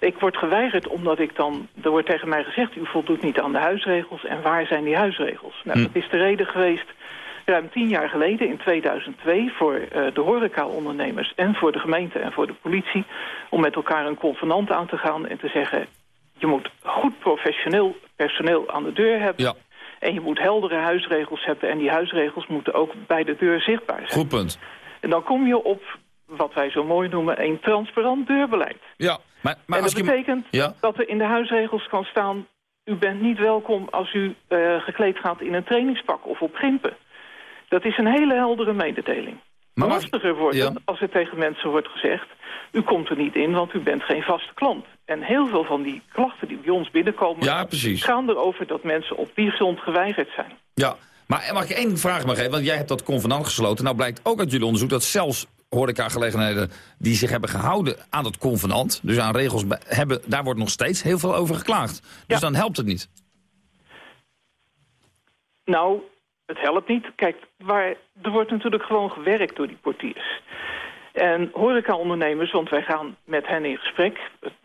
ik word geweigerd omdat ik dan... Er wordt tegen mij gezegd, u voldoet niet aan de huisregels. En waar zijn die huisregels? Nou, Hm. dat is de reden geweest ruim tien jaar geleden, in 2002... voor eh, de horecaondernemers en voor de gemeente en voor de politie... om met elkaar een convenant aan te gaan en te zeggen... je moet goed professioneel personeel aan de deur hebben... Ja. En je moet heldere huisregels hebben. En die huisregels moeten ook bij de deur zichtbaar zijn. Goed punt. En dan kom je op wat wij zo mooi noemen een transparant deurbeleid. Ja, maar, maar en dat betekent Ja. dat er in de huisregels kan staan... u bent niet welkom als u eh, gekleed gaat in een trainingspak of op gimpen. Dat is een hele heldere mededeling. Maar Lastiger wordt Ja. het als er tegen mensen wordt gezegd... u komt er niet in, want u bent geen vaste klant. En heel veel van die klachten die bij ons binnenkomen... Ja, gaan erover dat mensen op die grond geweigerd zijn. Ja, maar mag ik één vraag maar geven? Want jij hebt dat convenant gesloten. Nou blijkt ook uit jullie onderzoek dat zelfs horecagelegenheden die zich hebben gehouden aan dat convenant, dus aan regels, be- hebben, daar wordt nog steeds heel veel over geklaagd. Dus dan helpt het niet. Nou, het helpt niet. Kijk, waar, er wordt natuurlijk gewoon gewerkt door die portiers. En horecaondernemers, want wij gaan met hen in gesprek...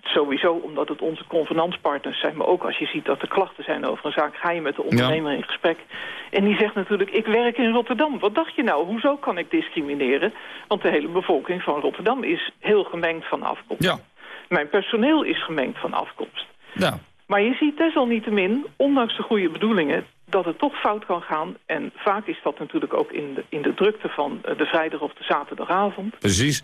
sowieso omdat het onze convenantspartners zijn... maar ook als je ziet dat er klachten zijn over een zaak... ga je met de ondernemer in gesprek. En die zegt natuurlijk, ik werk in Rotterdam. Wat dacht je nou? Hoezo kan ik discrimineren? Want de hele bevolking van Rotterdam is heel gemengd van afkomst. Ja. Mijn personeel is gemengd van afkomst. Ja. Maar je ziet desalniettemin, ondanks de goede bedoelingen... dat het toch fout kan gaan. En vaak is dat natuurlijk ook in de, in de drukte van eh, de vrijdag of de zaterdagavond. Precies.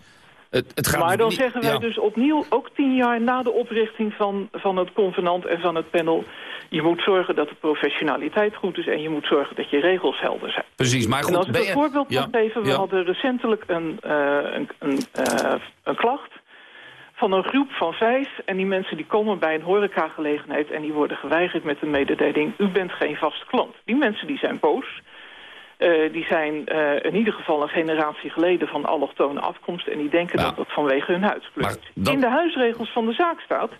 Het, het gaat maar dan niet- zeggen wij ja. dus opnieuw, ook tien jaar na de oprichting van, van het convenant en van het panel... je moet zorgen dat de professionaliteit goed is... en je moet zorgen dat je regels helder zijn. Precies, maar goed, en als ik een voorbeeld ja, mag geven... we ja. hadden recentelijk een, eh, een, een, eh, een klacht van een groep van vijf. En die mensen die komen bij een horecagelegenheid... en die worden geweigerd met de mededeling... u bent geen vaste klant. Die mensen die zijn boos... Eh, die zijn eh, in ieder geval een generatie geleden van allochtone afkomst... en die denken dat dat vanwege hun huidskleur is. In de huisregels van de zaak staat...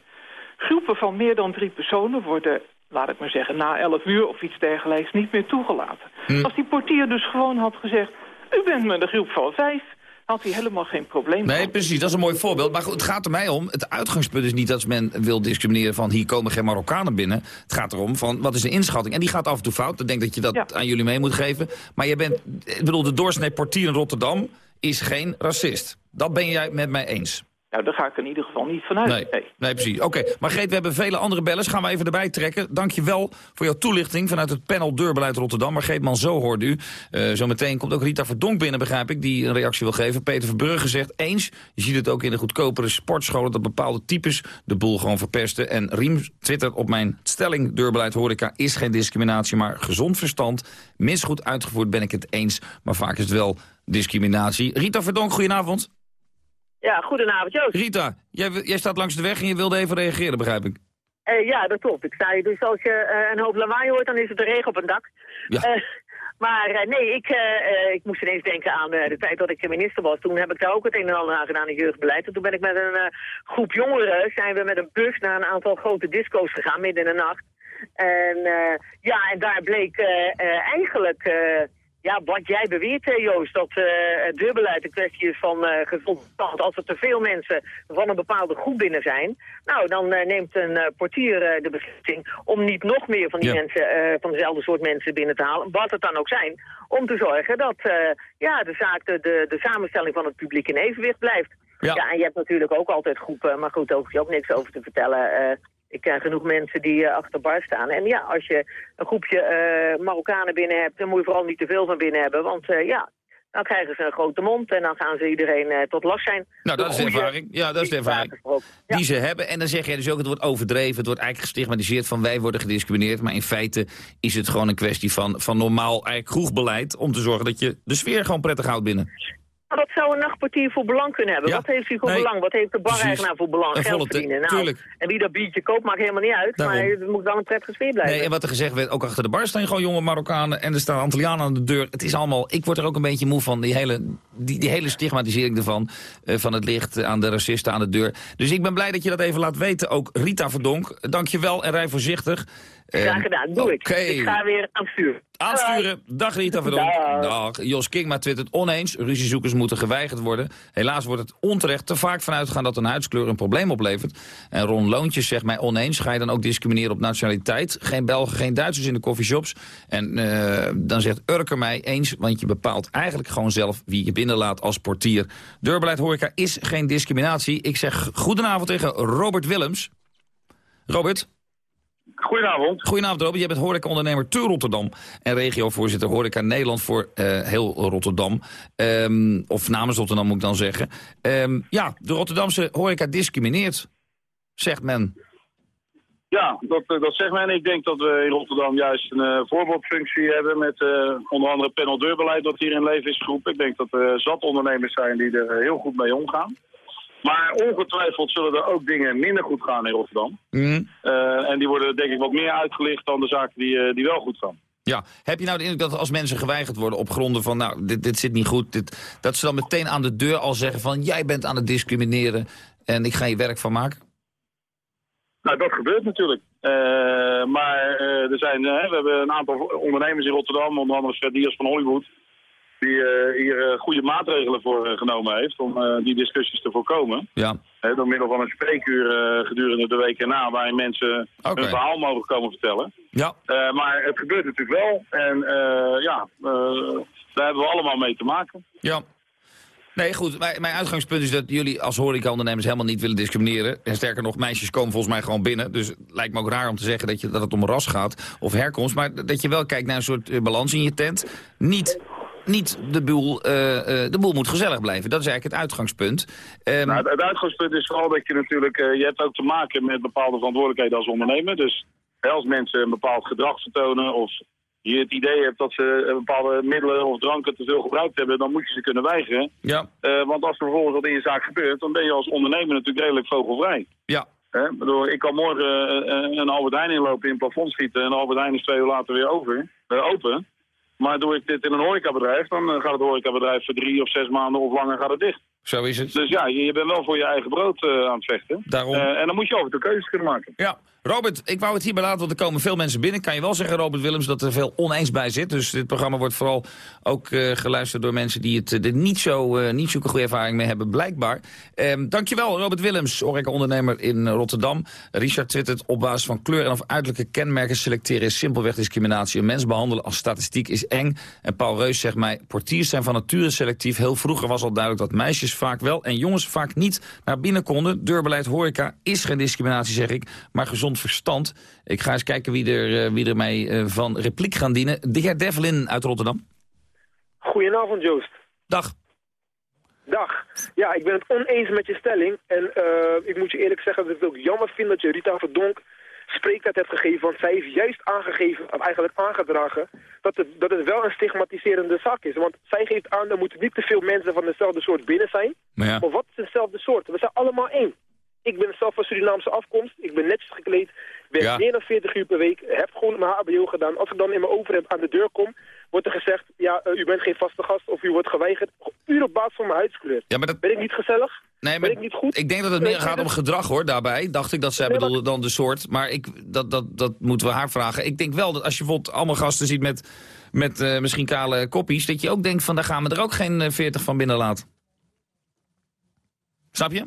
groepen van meer dan drie personen worden, laat ik maar zeggen... na elf uur of iets dergelijks niet meer toegelaten. Hm. Als die portier dus gewoon had gezegd... u bent met een groep van vijf, had hij helemaal geen probleem. Nee, precies, dat is een mooi voorbeeld. Maar goed, het gaat er mij om. Het uitgangspunt is niet dat men wil discrimineren van hier komen geen Marokkanen binnen. Het gaat erom van wat is de inschatting. En die gaat af en toe fout. Ik denk dat je dat aan jullie mee moet geven. Maar je bent, ik bedoel, de doorsnee portier in Rotterdam is geen racist. Dat ben jij met mij eens. Nou, daar ga ik in ieder geval niet vanuit. Nee, nee precies. Oké, maar Greet, we hebben vele andere bellers. Gaan we even erbij trekken. Dank je wel voor jouw toelichting vanuit het panel Deurbeleid Rotterdam. Maar Greet zo hoorde u. Eh, zometeen komt ook Rita Verdonk binnen, begrijp ik, die een reactie wil geven. Peter Verbrugge zegt eens, je ziet het ook in de goedkopere sportscholen... dat bepaalde types de boel gewoon verpesten. En Riem twittert op mijn stelling Deurbeleid Horeca is geen discriminatie... maar gezond verstand. Misgoed uitgevoerd ben ik het eens, maar vaak is het wel discriminatie. Rita Verdonk, goedenavond. Ja, goedenavond Joost. Rita, jij, jij staat langs de weg en je wilde even reageren, begrijp ik. Eh, ja, dat klopt. Ik sta hier, dus als je eh, een hoop lawaai hoort, dan is het de regen op een dak. Ja. Eh, maar nee, ik, ik moest ineens denken aan de tijd dat ik minister was. Toen heb ik daar ook het een en ander aan gedaan in jeugdbeleid. En toen ben ik met een groep jongeren, zijn we met een bus naar een aantal grote disco's gegaan, midden in de nacht. En ja, en daar bleek eigenlijk... ja, wat jij beweert, Joost, dat eh, het deurbeleid een kwestie is van eh gezond verstand. Als er te veel mensen van een bepaalde groep binnen zijn, nou, dan eh, neemt een portier de beslissing om niet nog meer van die Ja. mensen, eh, van dezelfde soort mensen binnen te halen, wat het dan ook zijn, om te zorgen dat ja, de zaak, de, de, de samenstelling van het publiek in evenwicht blijft. Ja. en je hebt natuurlijk ook altijd groepen, maar goed, daar hoef je ook niks over te vertellen. eh, ik ken genoeg mensen die eh, achter bar staan. En ja, als je een groepje eh, Marokkanen binnen hebt, dan moet je vooral niet te veel van binnen hebben. Want eh, ja, dan krijgen ze een grote mond en dan gaan ze iedereen tot last zijn. Nou, dat is de ervaring. Ja, dat is de ervaring. Die ze hebben. En dan zeg jij dus ook, het wordt overdreven. Het wordt eigenlijk gestigmatiseerd van wij worden gediscrimineerd. Maar in feite is het gewoon een kwestie van, van normaal eigenlijk kroegbeleid. Om te zorgen dat je de sfeer gewoon prettig houdt binnen. Maar wat zou een nachtportier voor belang kunnen hebben? Ja. Wat heeft hij voor Nee, belang? Wat heeft de bar-eigenaar voor belang? Een Geld verdienen. Nou, tuurlijk. en wie dat biertje koopt maakt helemaal niet uit. Daarom. Maar het moet wel een prettige sfeer blijven. Nee, en wat er gezegd werd, ook achter de bar staan gewoon jonge Marokkanen. En er staan Antillianen aan de deur. Het is allemaal, ik word er ook een beetje moe van, die hele, die, die hele stigmatisering ervan. eh, van het licht aan de racisten aan de deur. Dus ik ben blij dat je dat even laat weten. Ook Rita Verdonk, dank je wel en rij voorzichtig. Graag gedaan, doe ik. Ik ga weer aan het sturen. Aansturen. Dag Rita Verdonk. Dag. Jos Kingma twittert oneens. Ruziezoekers moeten geweigerd worden. Helaas wordt het onterecht te vaak vanuit gegaan dat een huidskleur een probleem oplevert. En Ron Loontjes zegt mij oneens. Ga je dan ook discrimineren op nationaliteit? Geen Belgen, geen Duitsers in de coffeeshops. En eh, dan zegt Urker mij eens. Want je bepaalt eigenlijk gewoon zelf wie je binnenlaat als portier. Deurbeleid horeca is geen discriminatie. Ik zeg goedenavond tegen Robert Willems. Robert. Goedenavond. Goedenavond Robert, jij bent horecaondernemer te Rotterdam en regiovoorzitter Horeca Nederland voor eh, heel Rotterdam. Ehm, of namens Rotterdam moet ik dan zeggen. Ehm, ja, de Rotterdamse horeca discrimineert, zegt men. Ja, dat, eh, dat zegt men. Ik denk dat we in Rotterdam juist een eh, voorbeeldfunctie hebben met onder andere paneldeurbeleid dat hier in leven is geroepen. Ik denk dat er zat ondernemers zijn die er heel goed mee omgaan. Maar ongetwijfeld zullen er ook dingen minder goed gaan in Rotterdam. Mhm. Eh, en die worden denk ik wat meer uitgelicht dan de zaken die, eh, die wel goed gaan. Ja, heb je nou de indruk dat als mensen geweigerd worden op gronden van... nou, dit, dit zit niet goed, dit, dat ze dan meteen aan de deur al zeggen van... jij bent aan het discrimineren en ik ga je werk van maken? Nou, dat gebeurt natuurlijk. Eh, maar er zijn, we hebben een aantal ondernemers in Rotterdam, onder andere Fred Diers van Hollywood, die eh, hier eh, goede maatregelen voor eh, genomen heeft om die discussies te voorkomen. Ja. Door middel van een spreekuur gedurende de week erna, waarin mensen hun verhaal mogen komen vertellen. Ja. Maar het gebeurt natuurlijk wel en ja, daar hebben we allemaal mee te maken. Ja. Nee, goed. Mijn, mijn uitgangspunt is dat jullie als horecaondernemers helemaal niet willen discrimineren. En sterker nog, meisjes komen volgens mij gewoon binnen. Dus het lijkt me ook raar om te zeggen dat, je, dat het om ras gaat of herkomst. Maar dat je wel kijkt naar een soort balans in je tent. Niet, niet de, boel, eh, eh, de boel moet gezellig blijven. Dat is eigenlijk het uitgangspunt. Ehm, Nou, het, uitgangspunt is vooral dat je natuurlijk, eh, je hebt ook te maken met bepaalde verantwoordelijkheden als ondernemer. Dus als mensen een bepaald gedrag vertonen of je het idee hebt dat ze bepaalde middelen of dranken te veel gebruikt hebben, dan moet je ze kunnen weigeren. Ja. Want als er vervolgens wat in je zaak gebeurt, dan ben je als ondernemer natuurlijk redelijk vogelvrij. Ja. Ik bedoel, ik kan morgen een Albert Heijn inlopen in een plafond schieten en Albert Heijn is twee uur later weer over, open. Maar doe ik dit in een horecabedrijf, dan eh, gaat het horecabedrijf voor drie of zes maanden of langer gaat het dicht. Zo is het. Dus ja, je, je bent wel voor je eigen brood eh, aan het vechten. Daarom. Eh, en dan moet je over de keuzes kunnen maken. Ja, Robert, ik wou het hierbij laten, want er komen veel mensen binnen. Kan je wel zeggen, Robert Willems, dat er veel oneens bij zit. Dus dit programma wordt vooral ook eh, geluisterd door mensen die het, eh, er niet, zo, eh, niet zo'n goede ervaring mee hebben, blijkbaar. Ehm, dankjewel, Robert Willems, horeca-ondernemer in Rotterdam. Richard twittert, op basis van kleur en of uiterlijke kenmerken selecteren is simpelweg discriminatie. Een mens behandelen als statistiek is eng. En Paul Reus zegt mij, portiers zijn van nature selectief. Heel vroeger was al duidelijk dat meisjes vaak wel en jongens vaak niet naar binnen konden. Deurbeleid horeca is geen discriminatie, zeg ik, maar gezond verstand. Ik ga eens kijken wie er, eh, wie er mij eh, van repliek gaan dienen. De heer Devlin uit Rotterdam. Goedenavond, Joost. Dag. Dag. Ja, ik ben het oneens met je stelling. En eh, ik moet je eerlijk zeggen dat ik het ook jammer vind dat je Rita Verdonk spreektijd hebt gegeven. Want zij heeft juist aangegeven, of eigenlijk aangedragen, dat het, dat het wel een stigmatiserende zaak is. Want zij geeft aan, er moeten niet te veel mensen van dezelfde soort binnen zijn. Maar ja. Maar wat is dezelfde soort? We zijn allemaal één. Ik ben zelf van Surinaamse afkomst. Ik ben netjes gekleed. werk Ja. meer dan 40 uur per week. Heb gewoon mijn HBO gedaan. Als ik dan in mijn over heb aan de deur kom, wordt er gezegd... ja, eh, u bent geen vaste gast of u wordt geweigerd. Puur op basis van mijn huidskleur. Ja, maar dat... Ben ik niet gezellig? Nee, maar ben ik niet goed? Ik denk dat het meer gaat om gedrag hoor, daarbij. Dacht ik dat zij Nee, maar- bedoelde dan de soort. Maar ik, dat, dat, dat moeten we haar vragen. Ik denk wel dat als je bijvoorbeeld allemaal gasten ziet met, met eh, misschien kale koppies... dat je ook denkt van daar gaan we er ook geen eh, 40 van binnen laten. Snap je?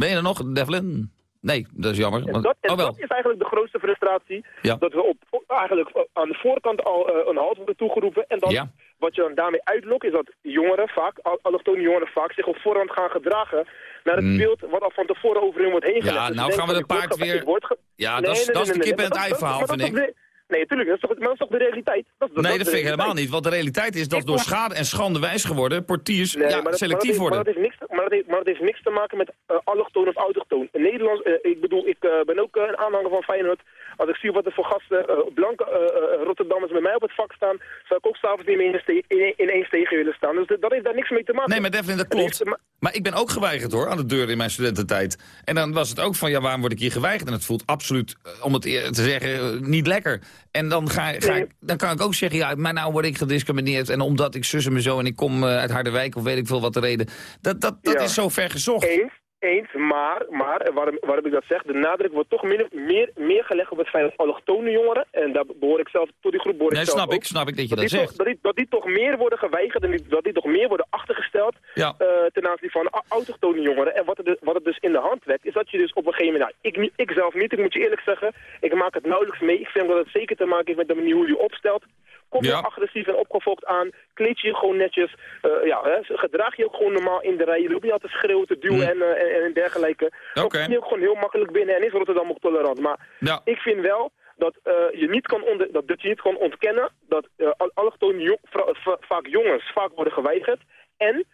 Ben je er nog, Devlin? Nee, dat is jammer. En want- dat, en oh dat is eigenlijk de grootste frustratie. Ja. Dat we op, eigenlijk aan de voorkant al eh, een halt worden toegeroepen. En dan, Ja. wat je dan daarmee uitlokt, is dat jongeren vaak, al- allochtone jongeren vaak, zich op voorhand gaan gedragen naar het Mm. beeld wat al van tevoren over hun wordt heen gelegd. Ja, Dus nou gaan we de ik paard weer- ik Ja, dat is- dat is de kip en het ei verhaal, vind de- Nee, natuurlijk, dat is toch, maar dat is toch de realiteit? Dat, is- Nee, dat vind ik helemaal niet. Want de realiteit is dat door schade en schande wijs geworden... portiers Nee, ja, maar dat, selectief maar dat heeft, worden. Maar dat, heeft niks, maar, dat heeft, maar dat heeft niks te maken met uh, allochtoon of autochtoon. Nederlands, eh, ik bedoel, ik eh, ben ook een aanhanger van Feyenoord. Als ik zie wat er voor gasten, eh, blanke eh, eh, Rotterdammers met mij op het vak staan, zou ik ook s'avonds niet meer ineens ineens tegen willen staan. Dus dat heeft daar niks mee te maken. Nee, maar Devlin, dat klopt. Maar ik ben ook geweigerd hoor, aan de deur in mijn studententijd. En dan was het ook van, ja, waarom word ik hier geweigerd? En het voelt absoluut, om het te zeggen, niet lekker. En dan, ga, ga ik, dan kan ik ook zeggen, ja, maar nou word ik gediscrimineerd. En omdat ik zus en me zo en ik kom uit Harderwijk of weet ik veel wat de reden. Dat, dat, dat Ja. is zo ver gezocht. Eens, eens, maar, maar waarom, waarom ik dat zeg, de nadruk wordt toch meer, meer, meer gelegd op het feit dat allochtone jongeren, en daar behoor ik zelf, tot die groep behoor ik Nee, zelf snap ook, ik, snap ik dat je dat die zegt. Toch, dat, die, dat die toch meer worden geweigerd en die, dat die toch meer worden achtergesteld Ja. eh, ten aanzien van autochtone jongeren. En wat het, dus, wat het dus in de hand werkt, is dat je dus op een gegeven moment, nou, ik, ik zelf niet, ik moet je eerlijk zeggen, ik maak het nauwelijks mee. Ik vind dat het zeker te maken heeft met de manier hoe je opstelt. Kom je Ja. agressief en opgefokt aan, kleed je je gewoon netjes, eh, ja, hè, gedraag je ook gewoon normaal in de rij. Je loopt niet altijd te schreeuwen, te duwen en, eh, en, en dergelijke. Dan Oké. kom je ook gewoon heel makkelijk binnen en is Rotterdam ook tolerant. Maar Ja. ik vind wel dat, eh, je niet kan onder, dat, dat je niet kan ontkennen dat al- allochtone jong- vra- va- vaak jongens vaak worden geweigerd. En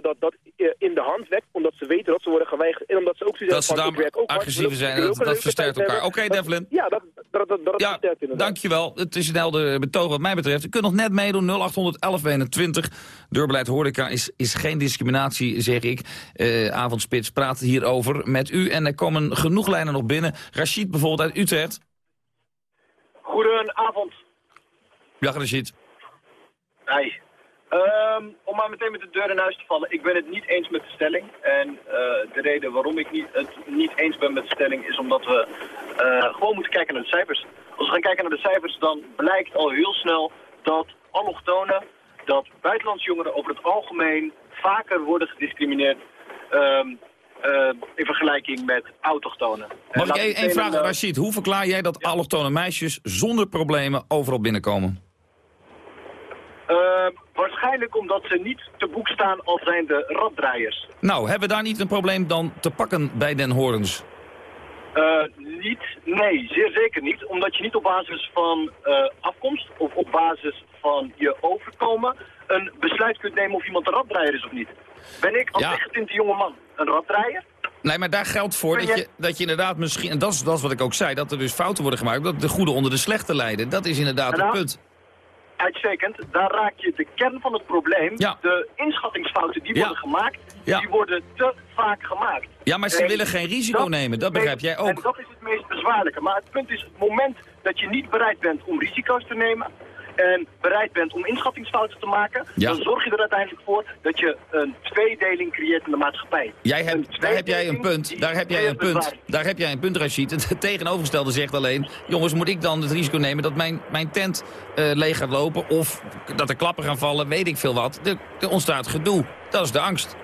dat, dat in de hand werkt, omdat ze weten dat ze worden geweigerd. En omdat ze ook Dat ze agressiever zijn, dat, dat versterkt elkaar. Oké, Devlin. Ja, dat ja, dankjewel. Het is een helder betoog wat mij betreft. U kunt nog net meedoen, 0800 1121. Deurbeleid horeca is, is geen discriminatie, zeg ik. Eh, Avondspits praat hierover met u. En er komen genoeg lijnen nog binnen. Rachid bijvoorbeeld uit Utrecht. Goedenavond. Dag Rachid. Hey. Ehm, om maar meteen met de deur in huis te vallen. Ik ben het niet eens met de stelling. En eh, de reden waarom ik niet, het niet eens ben met de stelling is omdat we eh, gewoon moeten kijken naar de cijfers. Als we gaan kijken naar de cijfers, dan blijkt al heel snel dat allochtonen, dat buitenlandse jongeren over het algemeen vaker worden gediscrimineerd ehm, eh, in vergelijking met autochtonen. En Mag ik één vraag, een, eh, Rachid? Hoe verklaar jij dat allochtone meisjes zonder problemen overal binnenkomen? eh, waarschijnlijk omdat ze niet te boek staan als zijnde raddraaiers. Nou, hebben we daar niet een probleem dan te pakken bij Den Horens? Eh, niet, nee, zeer zeker niet. Omdat je niet op basis van eh, afkomst of op basis van je overkomen een besluit kunt nemen of iemand een raddraaier is of niet. Ben ik als Ja. lichtgetinte jonge man een raddraaier? Nee, maar daar geldt voor dat je- dat je inderdaad misschien... En dat is, dat is wat ik ook zei, dat er dus fouten worden gemaakt... dat de goede onder de slechte lijden. Dat is inderdaad het Nou, punt. Uitstekend, daar raak je de kern van het probleem. Ja. De inschattingsfouten die Ja. worden gemaakt, Ja. die worden te vaak gemaakt. Ja, maar ze En willen geen risico nemen, dat begrijp jij ook. En dat is het meest bezwaarlijke. Maar het punt is, het moment dat je niet bereid bent om risico's te nemen... en bereid bent om inschattingsfouten te maken... Ja. dan zorg je er uiteindelijk voor dat je een tweedeling creëert in de maatschappij. Jij hebt, daar heb jij een punt, daar heb jij een punt, daar heb jij een punt, Rashid. Het tegenovergestelde zegt alleen, jongens, moet ik dan het risico nemen dat mijn, mijn tent eh, leeg gaat lopen of dat er klappen gaan vallen, weet ik veel wat. Er, er ontstaat gedoe. Dat is de angst.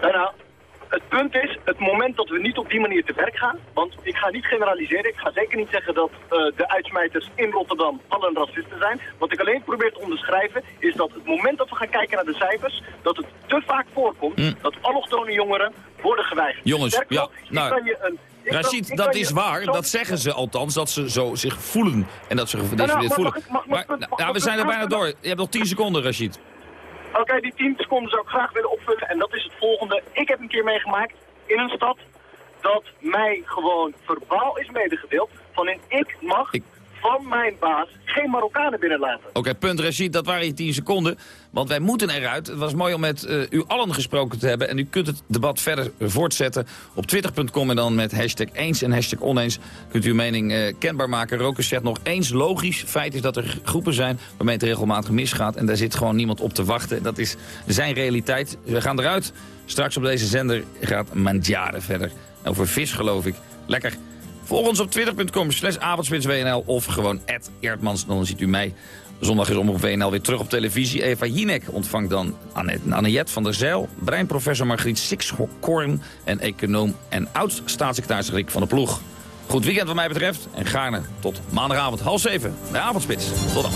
Nou, nou, het punt is, het moment dat we niet op die manier te werk gaan, want ik ga niet generaliseren, ik ga zeker niet zeggen dat eh, de uitsmijters in Rotterdam allen racisten zijn. Wat ik alleen probeer te onderschrijven is dat het moment dat we gaan kijken naar de cijfers, dat het te vaak voorkomt dat allochtone jongeren worden geweigerd. Jongens, ja, nou, kan je een- ik kan- Rashid, ik dat is waar, dat zeggen ze althans, dat ze zo zich voelen en dat ze gediscrimineerd Nou, nou, voelen. mag- mag- Maar, nou, we zijn er bijna door. Je hebt nog 10 seconden, Rashid. Oké, die 10 seconden zou ik graag willen opvullen. En dat is het volgende. Ik heb een keer meegemaakt in een stad dat mij gewoon verbaal is medegedeeld. Van in ik mag van mijn baas geen Marokkanen binnenlaten. Oké, punt Rashid, dat waren je 10 seconden. Want wij moeten eruit. Het was mooi om met eh, u allen gesproken te hebben. En u kunt het debat verder voortzetten op twitter.com... en dan met hashtag eens en hashtag oneens kunt u uw mening eh, kenbaar maken. Rokers zegt nog eens logisch. Feit is dat er groepen zijn waarmee het regelmatig misgaat... en daar zit gewoon niemand op te wachten. Dat is zijn realiteit. We gaan eruit. Straks op deze zender gaat Mandjaren verder. Over vis, geloof ik. Lekker. Volg ons op twitter.com slash avondspitswnl of gewoon Eerdmans. Dan ziet u mij. Zondag is Omroep WNL weer terug op televisie. Eva Jinek ontvangt dan Annette, van der Zijl... breinprofessor Margriet Sixhoorn... en econoom en oud-staatssecretaris Rick van der Ploeg. Goed weekend wat mij betreft en gaarne tot maandagavond half zeven. De avondspits. Tot dan.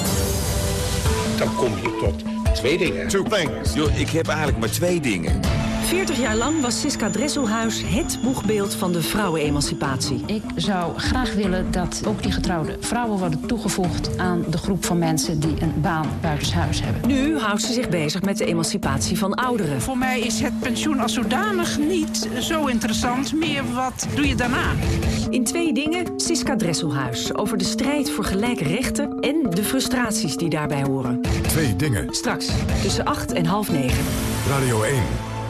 Dan kom je tot twee dingen. Two things. Yo, ik heb eigenlijk maar twee dingen. 40 jaar lang was Siska Dresselhuis het boegbeeld van de vrouwenemancipatie. Ik zou graag willen dat ook die getrouwde vrouwen worden toegevoegd aan de groep van mensen die een baan buitenshuis hebben. Nu houdt ze zich bezig met de emancipatie van ouderen. Voor mij is het pensioen als zodanig niet zo interessant. Meer wat doe je daarna? In twee dingen Siska Dresselhuis over de strijd voor gelijke rechten en de frustraties die daarbij horen. Twee dingen. Straks tussen 8 en half 9. Radio 1.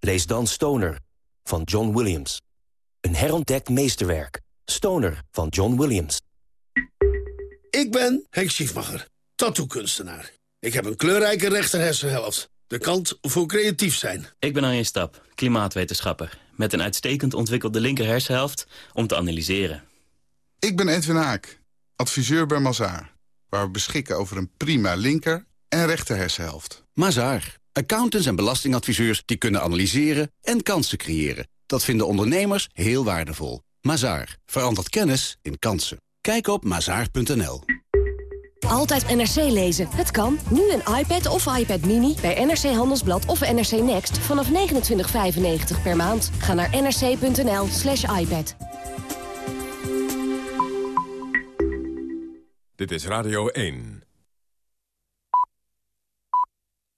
lees dan Stoner van John Williams. Een herontdekt meesterwerk. Stoner van John Williams. Ik ben Henk Schiefmacher, tattoo-kunstenaar. Ik heb een kleurrijke rechterhersenhelft. De kant voor creatief zijn. Ik ben Arjen Stap, klimaatwetenschapper. Met een uitstekend ontwikkelde linker hersenhelft om te analyseren. Ik ben Edwin Haak, adviseur bij Mazaar. waar we beschikken over een prima linker en rechter hersenhelft. Mazaar. Accountants en belastingadviseurs die kunnen analyseren en kansen creëren. Dat vinden ondernemers heel waardevol. Mazaar. Verandert kennis in kansen. Kijk op mazaar.nl. Altijd NRC lezen. Het kan. Nu een iPad of iPad Mini bij NRC Handelsblad of NRC Next vanaf 29,95 per maand. Ga naar nrc.nl slash iPad. Dit is Radio 1.